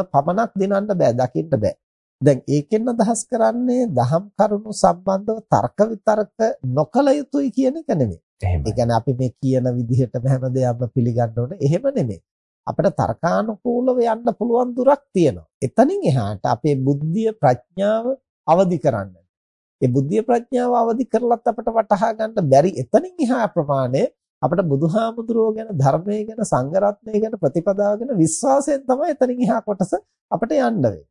පමණක් දිනන්න බෑ, දකින්න බෑ. දැන් ඒකෙන් අදහස් කරන්නේ දහම් කරුණු සම්බන්ධව තර්ක විතර්ක නොකල යුතුයි කියන එක නෙමෙයි. ඒ කියන්නේ අපි මේ කියන විදිහටම හැම දෙයක්ම පිළිගන්න ඕනේ. එහෙම නෙමෙයි. අපිට තර්කානුකූලව යන්න පුළුවන් දුරක් තියෙනවා. එතනින් එහාට අපේ බුද්ධිය ප්‍රඥාව අවදි කරන්න. ඒ බුද්ධිය ප්‍රඥාව අවදි කරලත් අපිට වටහා ගන්න බැරි එතනින් එහා ප්‍රමාණය අපිට බුදුහාමුදුරුවෝ ගැන ධර්මයේ ගැන සංඝරත්නය ගැන ප්‍රතිපදාව ගැන විශ්වාසයෙන් තමයි එතනින් එහා කොටස අපිට යන්න වෙන්නේ.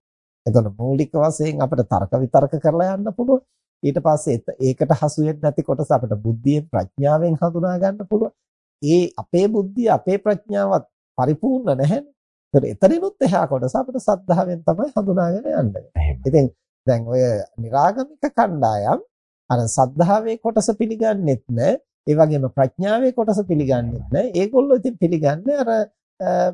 එතන මූලික වශයෙන් අපිට තර්ක විතර්ක කරලා යන්න පුළුවන්. ඊට පස්සේ ඒකට හසු නැති කොටස අපිට බුද්ධියෙන් ප්‍රඥාවෙන් හඳුනා ගන්න පුළුවන්. ඒ අපේ බුද්ධිය අපේ ප්‍රඥාවත් පරිපූර්ණ නැහැනේ. ඒතර එතනිනුත් එහා කොටස අපිට සද්ධාවෙන් තමයි හඳුනාගෙන යන්නේ. ඉතින් දැන් ඔය निराගමික කණ්ඩායම් අර සද්ධාවේ කොටස පිළිගන්නෙත් නැහැ. ඒ වගේම ප්‍රඥාවේ කොටස පිළිගන්නෙත් නැහැ. ඒගොල්ලෝ ඉතින් පිළිගන්නේ අර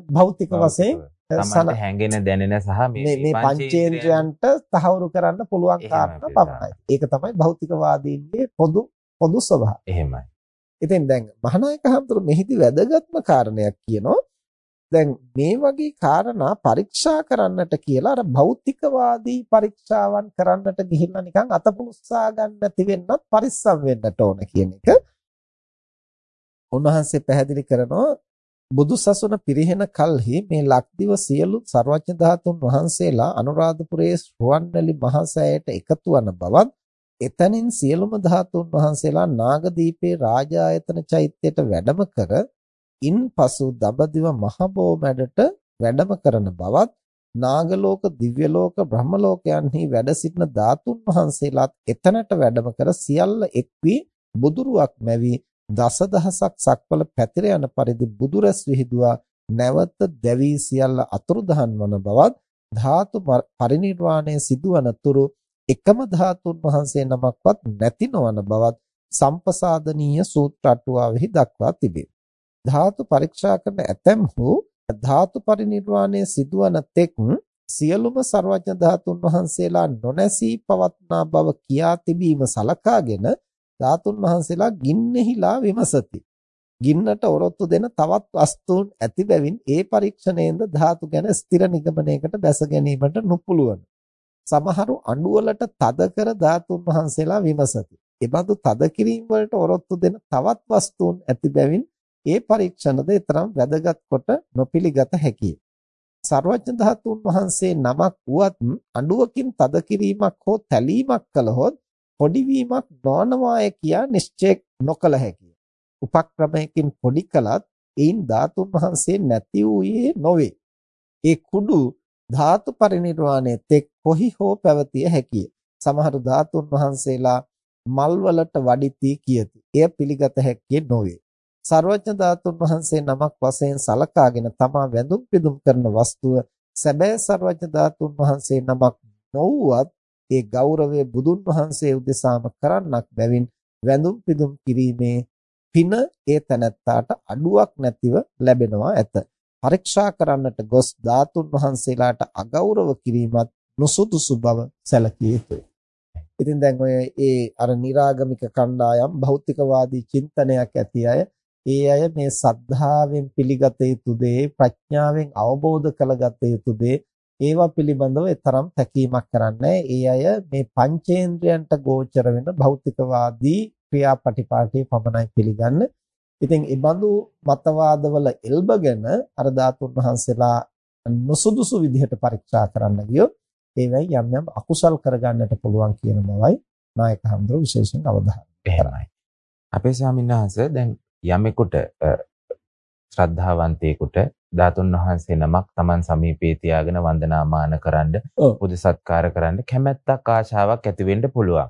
භෞතික වශයෙන් සමහර හැංගෙන දැනෙන සහ මේ මේ පංචේන්ද්‍රයන්ට තහවුරු කරන්න පුළුවන් කාරණා පමණයි. ඒක තමයි භෞතිකවාදීන්ගේ පොදු පොදු ස්වභාවය. එහෙමයි. ඉතින් දැන් මහානායක හඳුරු මෙහිදී වැදගත්ම කාරණයක් කියනවා දැන් මේ වගේ කාරණා පරීක්ෂා කරන්නට කියලා අර භෞතිකවාදී පරීක්ෂාවන් කරන්නට ගිහිල්ලා නිකන් අතපුස්සා ගන්න නැති වෙන්නත් පරිස්සම් වෙන්නට ඕන කියන එක උන්වහන්සේ පැහැදිලි කරනවා බුදුසසුන පිරිහෙන කල්හි මේ ලක්දිව සියලු ਸਰවඥ ධාතුන් වහන්සේලා අනුරාධපුරයේ රුවන්වැලි මහසෑයට එකතු වන බවත් එතනින් සියලුම ධාතුන් වහන්සේලා නාගදීපේ රාජායතන චෛත්‍යයට වැඩම කර ඉන්පසු දඹදිව මහබෝ මැඩට වැඩම කරන බවත් නාගලෝක දිව්‍යලෝක බ්‍රහ්මලෝකයන්හි වැඩ සිටින ධාතුන් වහන්සේලාත් එතනට වැඩම කර සියල්ල එක් වී බුදුරුවක් මැවි. දසදහසක් සක්වල පැතිර යන පරිදි බුදුරස් විහිදුවා නැවත දැවි සියල්ල අතුරුදහන් වන බවත් ධාතු පරිනිර්වාණය සිදුවන තුරු එකම ධාතුන් වහන්සේ නමක්වත් නැති නොවන බවත් සම්පසාදනීය සූත්‍ර අටුවාවෙහි දක්වා තිබේ. ධාතු පරීක්ෂා කරන ඇතැම්හු ධාතු පරිනිර්වාණය සිදුවන තෙක් සියලුම ਸਰවඥ ධාතුන් වහන්සේලා නොනැසී පවත්නා බව කියා තිබීම සලකාගෙන ධාතුන් වහන්සේලා ගින්නෙහිලා විමසති. ගින්නට ඔරොත්තු දෙන තවත් වස්තුන් ඇති බැවින් ඒ පරීක්ෂණයෙන්ද ධාතු ගැන ස්ථිර නිගමනයකට බැස ගැනීමට නොපුළුවන්. සමහරු අඬුවලට තද කර ධාතුන් වහන්සේලා විමසති. එබඳු තද කිරීම වලට ඔරොත්තු දෙන තවත් වස්තුන් ඇති බැවින් ඒ පරීක්ෂණද තරම් වැදගත් කොට නොපිළිගත හැකිය. සර්වඥ ධාතුන් වහන්සේ නමක් වුවත් අඬුවකින් තද කිරීමක් හෝ තැලීමක් කළහොත් පොඩි වීමක් නොවනවාය කියා නිශ්චය නොකළ හැකිය. උපක්‍රමයකින් පොඩි කළත් ඒන් ධාතුන් වහන්සේ නැති වූයේ නොවේ. ඒ කුඩු ධාතු පරිනිර්වාණය තෙක් කොහි හෝ පැවතිය හැකිය. සමහර ධාතුන් වහන්සේලා මල් වලට වඩිති කියති. එය පිළිගත හැක්කේ නොවේ. සර්වඥ ධාතුන් වහන්සේ නමක් වශයෙන් සලකාගෙන තමා වැඳුම් පිදුම් කරන වස්තුව සැබෑ සර්වඥ ධාතුන් වහන්සේ නමක් නොවුවත් ඒ ගෞරවය බුදුන් වහන්සේ උදෙසාම කරන්නක් බැවින් වැඳුම් පිදුම් කිරීමේ පින ඒ තැනැත්තාට අඩුවක් නැතිව ලැබෙනවා ඇත. පරීක්ෂා කරන්නට ගොස් ධාතුන් වහන්සේලාට අගෞරව කිරීමත් නොසුදුසු බව සැලකිය යුතුය. ඉතින් දැන් ඔය ඒ අර निराගමික කණ්ඩායම් භෞතිකවාදී චින්තනයක් ඇති අය ඒ අය මේ සද්ධාවෙන් පිළිගත යුතු දේ ප්‍රඥාවෙන් අවබෝධ කරගත යුතු දේ ඒවා පිළිබඳව තරම් තැකීමක් කරන්නේ ඒ අය මේ පංචේන්ද්‍රයන්ට ගෝචර වෙන භෞතිකවාදී ක්‍රියාපටිපාටිය පමණයි පිළිගන්නේ. ඉතින් ඒ බඳු මතවාදවල එල්බගෙන අර ධාතුන් වහන්සේලා නුසුදුසු විදිහට පරීක්ෂා කරන්න ගියොත් ඒවයි යම් යම් අකුසල් කරගන්නට පුළුවන් කියන බවයි නායක හඳුරු විශේෂයෙන් අවධානය එහෙමයි. අපේ ස්වාමීන් වහන්සේ දැන් යමෙකුට ශ්‍රද්ධාවන්තයෙකුට ධාතුන් වහන්සේ නමක් Taman සමීපේ තියාගෙන වන්දනාමාන කරන්න පුද සත්කාර කරන්න කැමැත්තක් ආශාවක් ඇති වෙන්න පුළුවන්.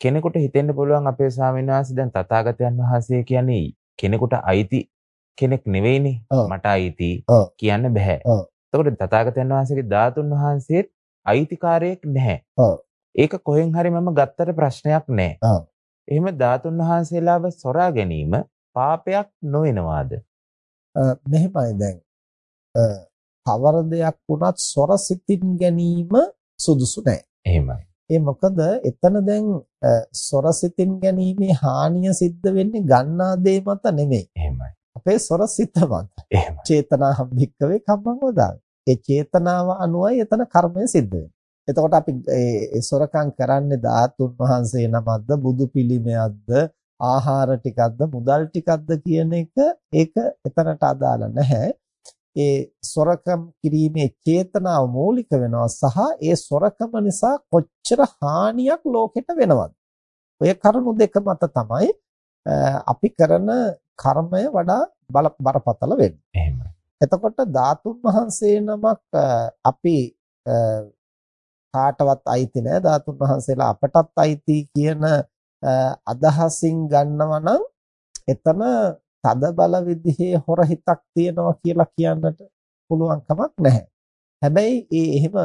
කෙනෙකුට හිතෙන්න පුළුවන් අපේ ස්වාමීන් වහන්සේ දැන් තථාගතයන් වහන්සේ කියන්නේ කෙනෙකුට අයිති කෙනෙක් නෙවෙයිනේ මට අයිති කියන්න බෑ. එතකොට තථාගතයන් වහන්සේගේ ධාතුන් වහන්සේත් අයිතිකාරයෙක් නැහැ. ඒක කොහෙන් හරි මම ගත්තට ප්‍රශ්නයක් නැහැ. එහෙම ධාතුන් වහන්සේලාව සොරා ගැනීම පාපයක් නොවෙනවාද? මෙහෙමයි දැන් කවර දෙයක් වුණත් සොර සිතින් ගැනීම සුදුසු නැහැ. එහෙමයි. ඒ මොකද එතන දැන් සොර සිතින් ගැනීමේ හානිය සිද්ධ වෙන්නේ ගන්නා දේ මත නෙමෙයි. එහෙමයි. අපේ සොර සිත මත. එහෙමයි. චේතනාහම් භික්කවේ කම්මං වදාන. ඒ චේතනාව අනුවයි එතන කර්මය සිද්ධ. එතකොට අපි ඒ සොරකම් කරන්නේ ධාතුන් වහන්සේ නමක්ද බුදු පිළිමයක්ද ආහාර ටිකක්ද මුදල් ටිකක්ද කියන එක ඒක එතනට අදාළ නැහැ. ඒ සොරකම් කිරීමේ චේතනාව මූලික වෙනවා සහ ඒ සොරකම නිසා කොච්චර හානියක් ලෝකෙට වෙනවද? ඔය කරුණු දෙක මත තමයි අපි කරන කර්මය වඩා බරපතල වෙන්නේ. එහෙමයි. එතකොට ධාතුන් වහන්සේ නමක් අපි කාටවත් අයිති නෑ ධාතුන් වහන්සේලා අපටත් අයිති කියන අදහසින් ගන්නවා නම් එතන තද බල විදිහේ හොර හිතක් තියනවා කියලා කියන්නට පුළුවන් කමක් නැහැ. හැබැයි ඒ එහෙම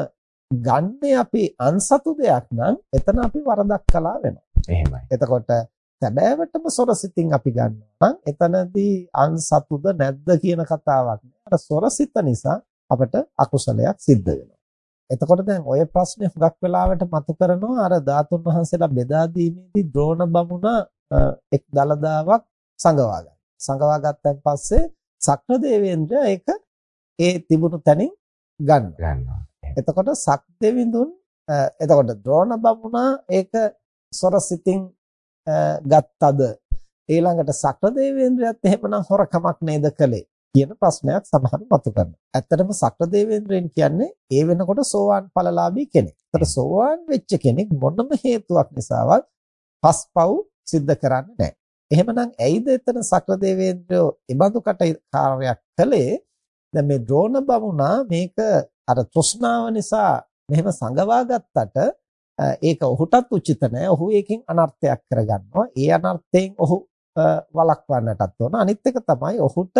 ගන්නේ අපි අන්සතු දෙයක් නම් එතන අපි වරදක් කළා වෙනවා. එහෙමයි. එතකොට සැබෑවටම සොරසිතින් අපි ගන්නවා නම් එතනදී අන්සතුද නැද්ද කියන කතාවක් නෑ. අර සොරසිත නිසා අපට අකුසලයක් සිද්ධ වෙනවා. එතකොට දැන් ඔය ප්‍රශ්නේ හුඟක් වෙලාවට මතු කරනවා අර ධාතුන් වහන්සේලා බෙදා දීමේදී ද්‍රෝණ බමුණ එක් දලදාවක් සංගවා ගන්න. සංගවා ගත්තන් පස්සේ සක්‍ර දේවේන්ද්‍ර ඒක ඒ තිබුණු තැනින් ගන්න. ගන්නවා. එතකොට සක් දෙවිඳුන් එතකොට ද්‍රෝණ බමුණා ඒක සොරසිතින් ගත්තද ඊළඟට සක්‍ර දේවේන්ද්‍රයත් එහෙමනම් හොරකමක් නේද කළේ කියන ප්‍රශ්නයක් සමහරු මතු කරනවා. ඇත්තටම සක්‍රදේවේන්ද්‍රයන් කියන්නේ ඒ වෙනකොට සෝවාන් ඵලලාභී කෙනෙක්. ඒතර සෝවාන් වෙච්ච කෙනෙක් මොනම හේතුවක් නිසාවත් පස්පව් සිද්ධ කරන්නේ නැහැ. එහෙමනම් ඇයිද එතන සක්‍රදේවේන්ද්‍රයෝ ඉබඳු කාර්යයක් කළේ? දැන් මේ ද්‍රෝණ බමුණා මේක අර තෘෂ්ණාව නිසා මෙහෙම සංගවා ගත්තට ඒක ඔහුටත් උචිත නැහැ. ඔහු ඒකෙන් අනර්ථයක් කරගන්නවා. ඒ අනර්ථයෙන් ඔහු වළක්වන්නටත් ඕන. අනිත් එක තමයි ඔහුට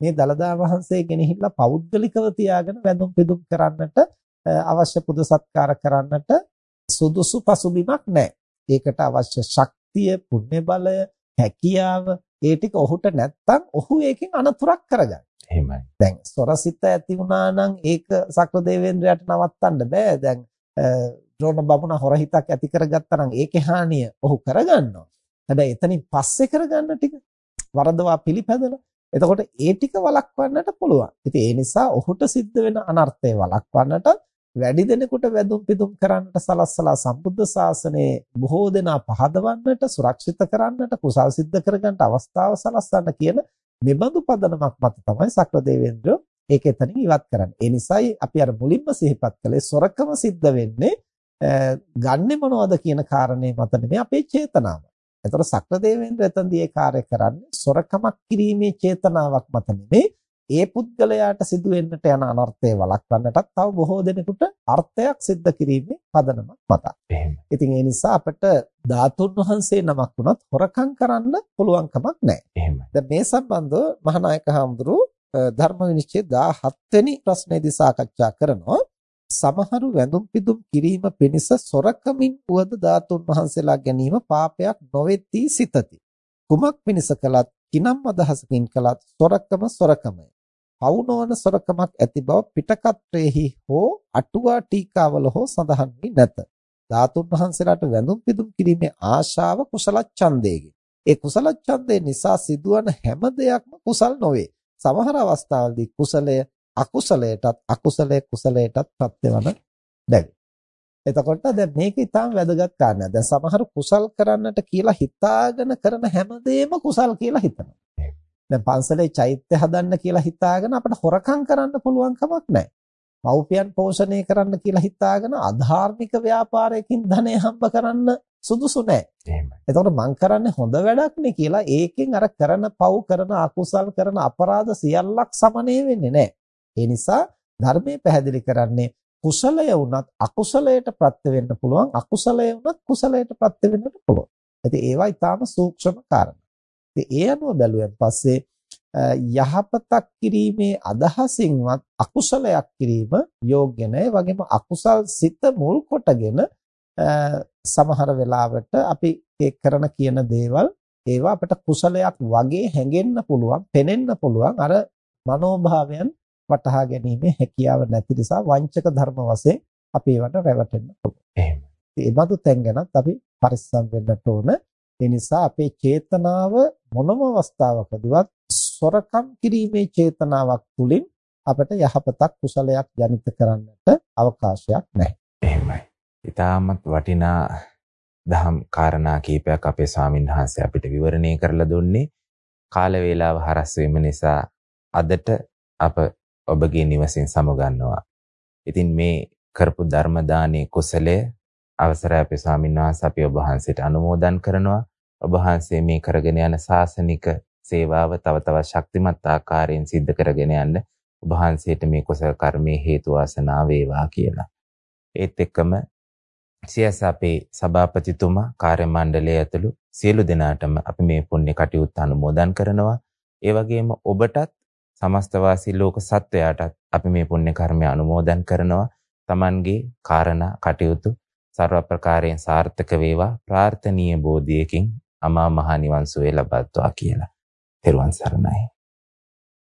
මේ දලදා වහන්සේ ගෙනහිල්ලා පෞද්ගලිකව තියාගෙන වැඳුම් පිදුම් කරන්නට අවශ්‍ය පුද සත්කාර කරන්නට සුදුසු පසුබිමක් නැහැ. ඒකට අවශ්‍ය ශක්තිය, පුණ්‍ය බලය, හැකියාව ඒ ටික ඔහුට නැත්තම් ඔහු ඒකෙන් අනතුරක් කරගන්න. එහෙමයි. දැන් සොරසිත ඇති වුණා නම් ඒක සක්‍ර දේවේන්ද්‍රයාට නවත්තන්න බෑ. දැන් ද්‍රෝණ බමුණ හොරහිතක් ඇති කරගත්තා නම් ඒකේ හානිය ඔහු කරගන්නවා. හැබැයි එතනින් පස්සේ කරගන්න ටික වරදවා පිළිපැදලා එතකොට ඒ ටික වළක්වන්නට පුළුවන්. ඉතින් ඒ නිසා ඔහුට සිද්ධ වෙන අනර්ථය වළක්වන්නට වැඩි දෙනෙකුට වැදුම් පිදුම් කරන්නට සලස්සලා සම්බුද්ධ ශාසනයේ බොහෝ දෙනා පහදවන්නට සුරක්ෂිත කරන්නට කුසල් සිද්ධ කරගන්නට අවස්ථාව සලස්සන්න කියන මෙබඳු පදනමක් මත තමයි සක්‍ර දේවේන්ද්‍ර ඒක එතනින් ඉවත් කරන්නේ. ඒ නිසායි අපි අර මුලින්ම සිහිපත් කළේ සොරකම සිද්ධ වෙන්නේ ගන්නෙ මොනවද කියන කාරණේ මත නෙමෙයි අපේ චේතනාව. එතකොට සක්‍රදේවේන්ද්‍ර එතනදී ඒ කාර්ය කරන්නේ සොරකමක් කිරීමේ චේතනාවක් මත නෙමෙයි ඒ පුද්ගලයාට සිදු වෙන්නට යන අනර්ථය වළක්වන්නටත් තව බොහෝ දෙනෙකුට අර්ථයක් සිද්ධ කිරීමේ පදනමක් මත. ඉතින් ඒ නිසා අපිට ධාතුන් වහන්සේ නමක් වුණත් හොරකම් කරන්න පුළුවන් කමක් නැහැ. දැන් මේ සම්බන්ධව මහානායක හඳුරු ධර්ම විනිශ්චය 17 වෙනි ප්‍රශ්නේදී සාකච්ඡා කරනවා. සමහරු වැඳුම් පිදුම් කිරීම පිණිස සොරකමින් වුවද ධාතුන් වහන්සේලා ගැනීම පාපයක් නොවේති සිතති. කුමක් පිණිස කළත් කිනම් අදහසකින් කළත් සොරකම සොරකමයි. පවුනවන සොරකමක් ඇති බව පිටකත්‍රයේහි හෝ අටුවා ටීකාවල හෝ සඳහන් වී නැත. ධාතුන් වහන්සේලාට වැඳුම් පිදුම් කිරීමේ ආශාව කුසල ඡන්දයේකි. ඒ කුසල ඡන්දේ නිසා සිදුවන හැම දෙයක්ම කුසල් නොවේ. සමහර අවස්ථාවලදී කුසලය අකුසලයටත් අකුසලයේ කුසලයටත් ප්‍රත්‍යවන බැවි. එතකොට දැන් මේක ඊටාම වැදගත් කාරණයක්. දැන් සමහර කුසල් කරන්නට කියලා හිතාගෙන කරන හැමදේම කුසල් කියලා හිතනවා. දැන් පන්සලේ චෛත්‍ය හදන්න කියලා හිතාගෙන අපිට හොරකම් කරන්න පුළුවන් කමක් නැහැ. මව්පියන් පෝෂණය කරන්න කියලා හිතාගෙන අධාර්මික ව්‍යාපාරයකින් ධනය හම්බ කරන්න සුදුසු නැහැ. එහෙමයි. එතකොට මං කරන්නේ හොඳ වැඩක් නේ කියලා ඒකෙන් අර කරන පව් කරන අකුසල් කරන අපරාධ සියල්ලක් සමනය වෙන්නේ නැහැ. ඒ නිසා ධර්මයේ පැහැදිලි කරන්නේ කුසලය වුණත් අකුසලයට ප්‍රත්‍ය වෙන්න පුළුවන් අකුසලය වුණත් කුසලයට ප්‍රත්‍ය වෙන්නත් පුළුවන්. ඉතින් ඒවා ඊටාම සූක්ෂම කාරණා. ඉතින් ඒ අනුව බැලුවෙන් පස්සේ යහපතක් කිරීමේ අදහසින්වත් අකුසලයක් කිරීම යෝග්‍ය නැහැ. වගේම අකුසල් සිත මුල් කොටගෙන සමහර වෙලාවට අපි ඒ කරන කියන දේවල් ඒවා අපිට කුසලයක් වගේ හැඟෙන්න පුළුවන්, පෙනෙන්න පුළුවන්. අර මනෝභාවයන් වටහා ගැනීමේ හැකියාව නැති නිසා වංචක ධර්ම වශයෙන් අපි ඒවට රැවටෙන්න පුළුවන්. එහෙම. ඒ බඳු තැන් ගැනත් අපි පරිස්සම් වෙන්නට ඕන. ඒ නිසා අපේ චේතනාව මොනම අවස්ථාවකදීවත් සොරකම් කිරීමේ චේතනාවක් තුලින් අපට යහපතක් කුසලයක් ජනිත කරන්නට අවකාශයක් නැහැ. එහෙමයි. ඊටමත් වටිනා දහම් කාරණා කීපයක් අපේ ස්වාමීන් වහන්සේ අපිට විවරණය කරලා දුන්නේ. කාල වේලාව හරස් වීම නිසා අදට අප ඔබගේ නිවසින් සමුගන්නවා. ඉතින් මේ කරපු ධර්ම දානයේ කුසලය අවසරයි අපේ ස්වාමීන් වහන්සේ අපි ඔබ වහන්සේට අනුමෝදන් කරනවා. ඔබ වහන්සේ මේ කරගෙන යන සාසනික සේවාව තව තවත් ශක්තිමත් ආකාරයෙන් සිද්ධ කරගෙන යන්න ඔබ වහන්සේට මේ කුසල කර්මයේ හේතු වාසනා වේවා කියලා. ඒත් එක්කම සියස අපේ සභාපතිතුමා කාර්ය මණ්ඩලය ඇතුළු සියලු දෙනාටම අපි මේ පුණ්‍ය කටයුත්ත අනුමෝදන් කරනවා. ඒ වගේම ඔබටත් සමස්ත වාසී ලෝක සත්වයාටත් අපි මේ පුණ්‍ය කර්මය අනුමෝදන් කරනවා. Tamanගේ කාරණා කටයුතු ਸਰව ප්‍රකාරයෙන් සාර්ථක වේවා ප්‍රාර්ථනීය බෝධියකින් අමා මහ නිවන් සුවය ලබත්වා කියලා. තෙරුවන් සරණයි.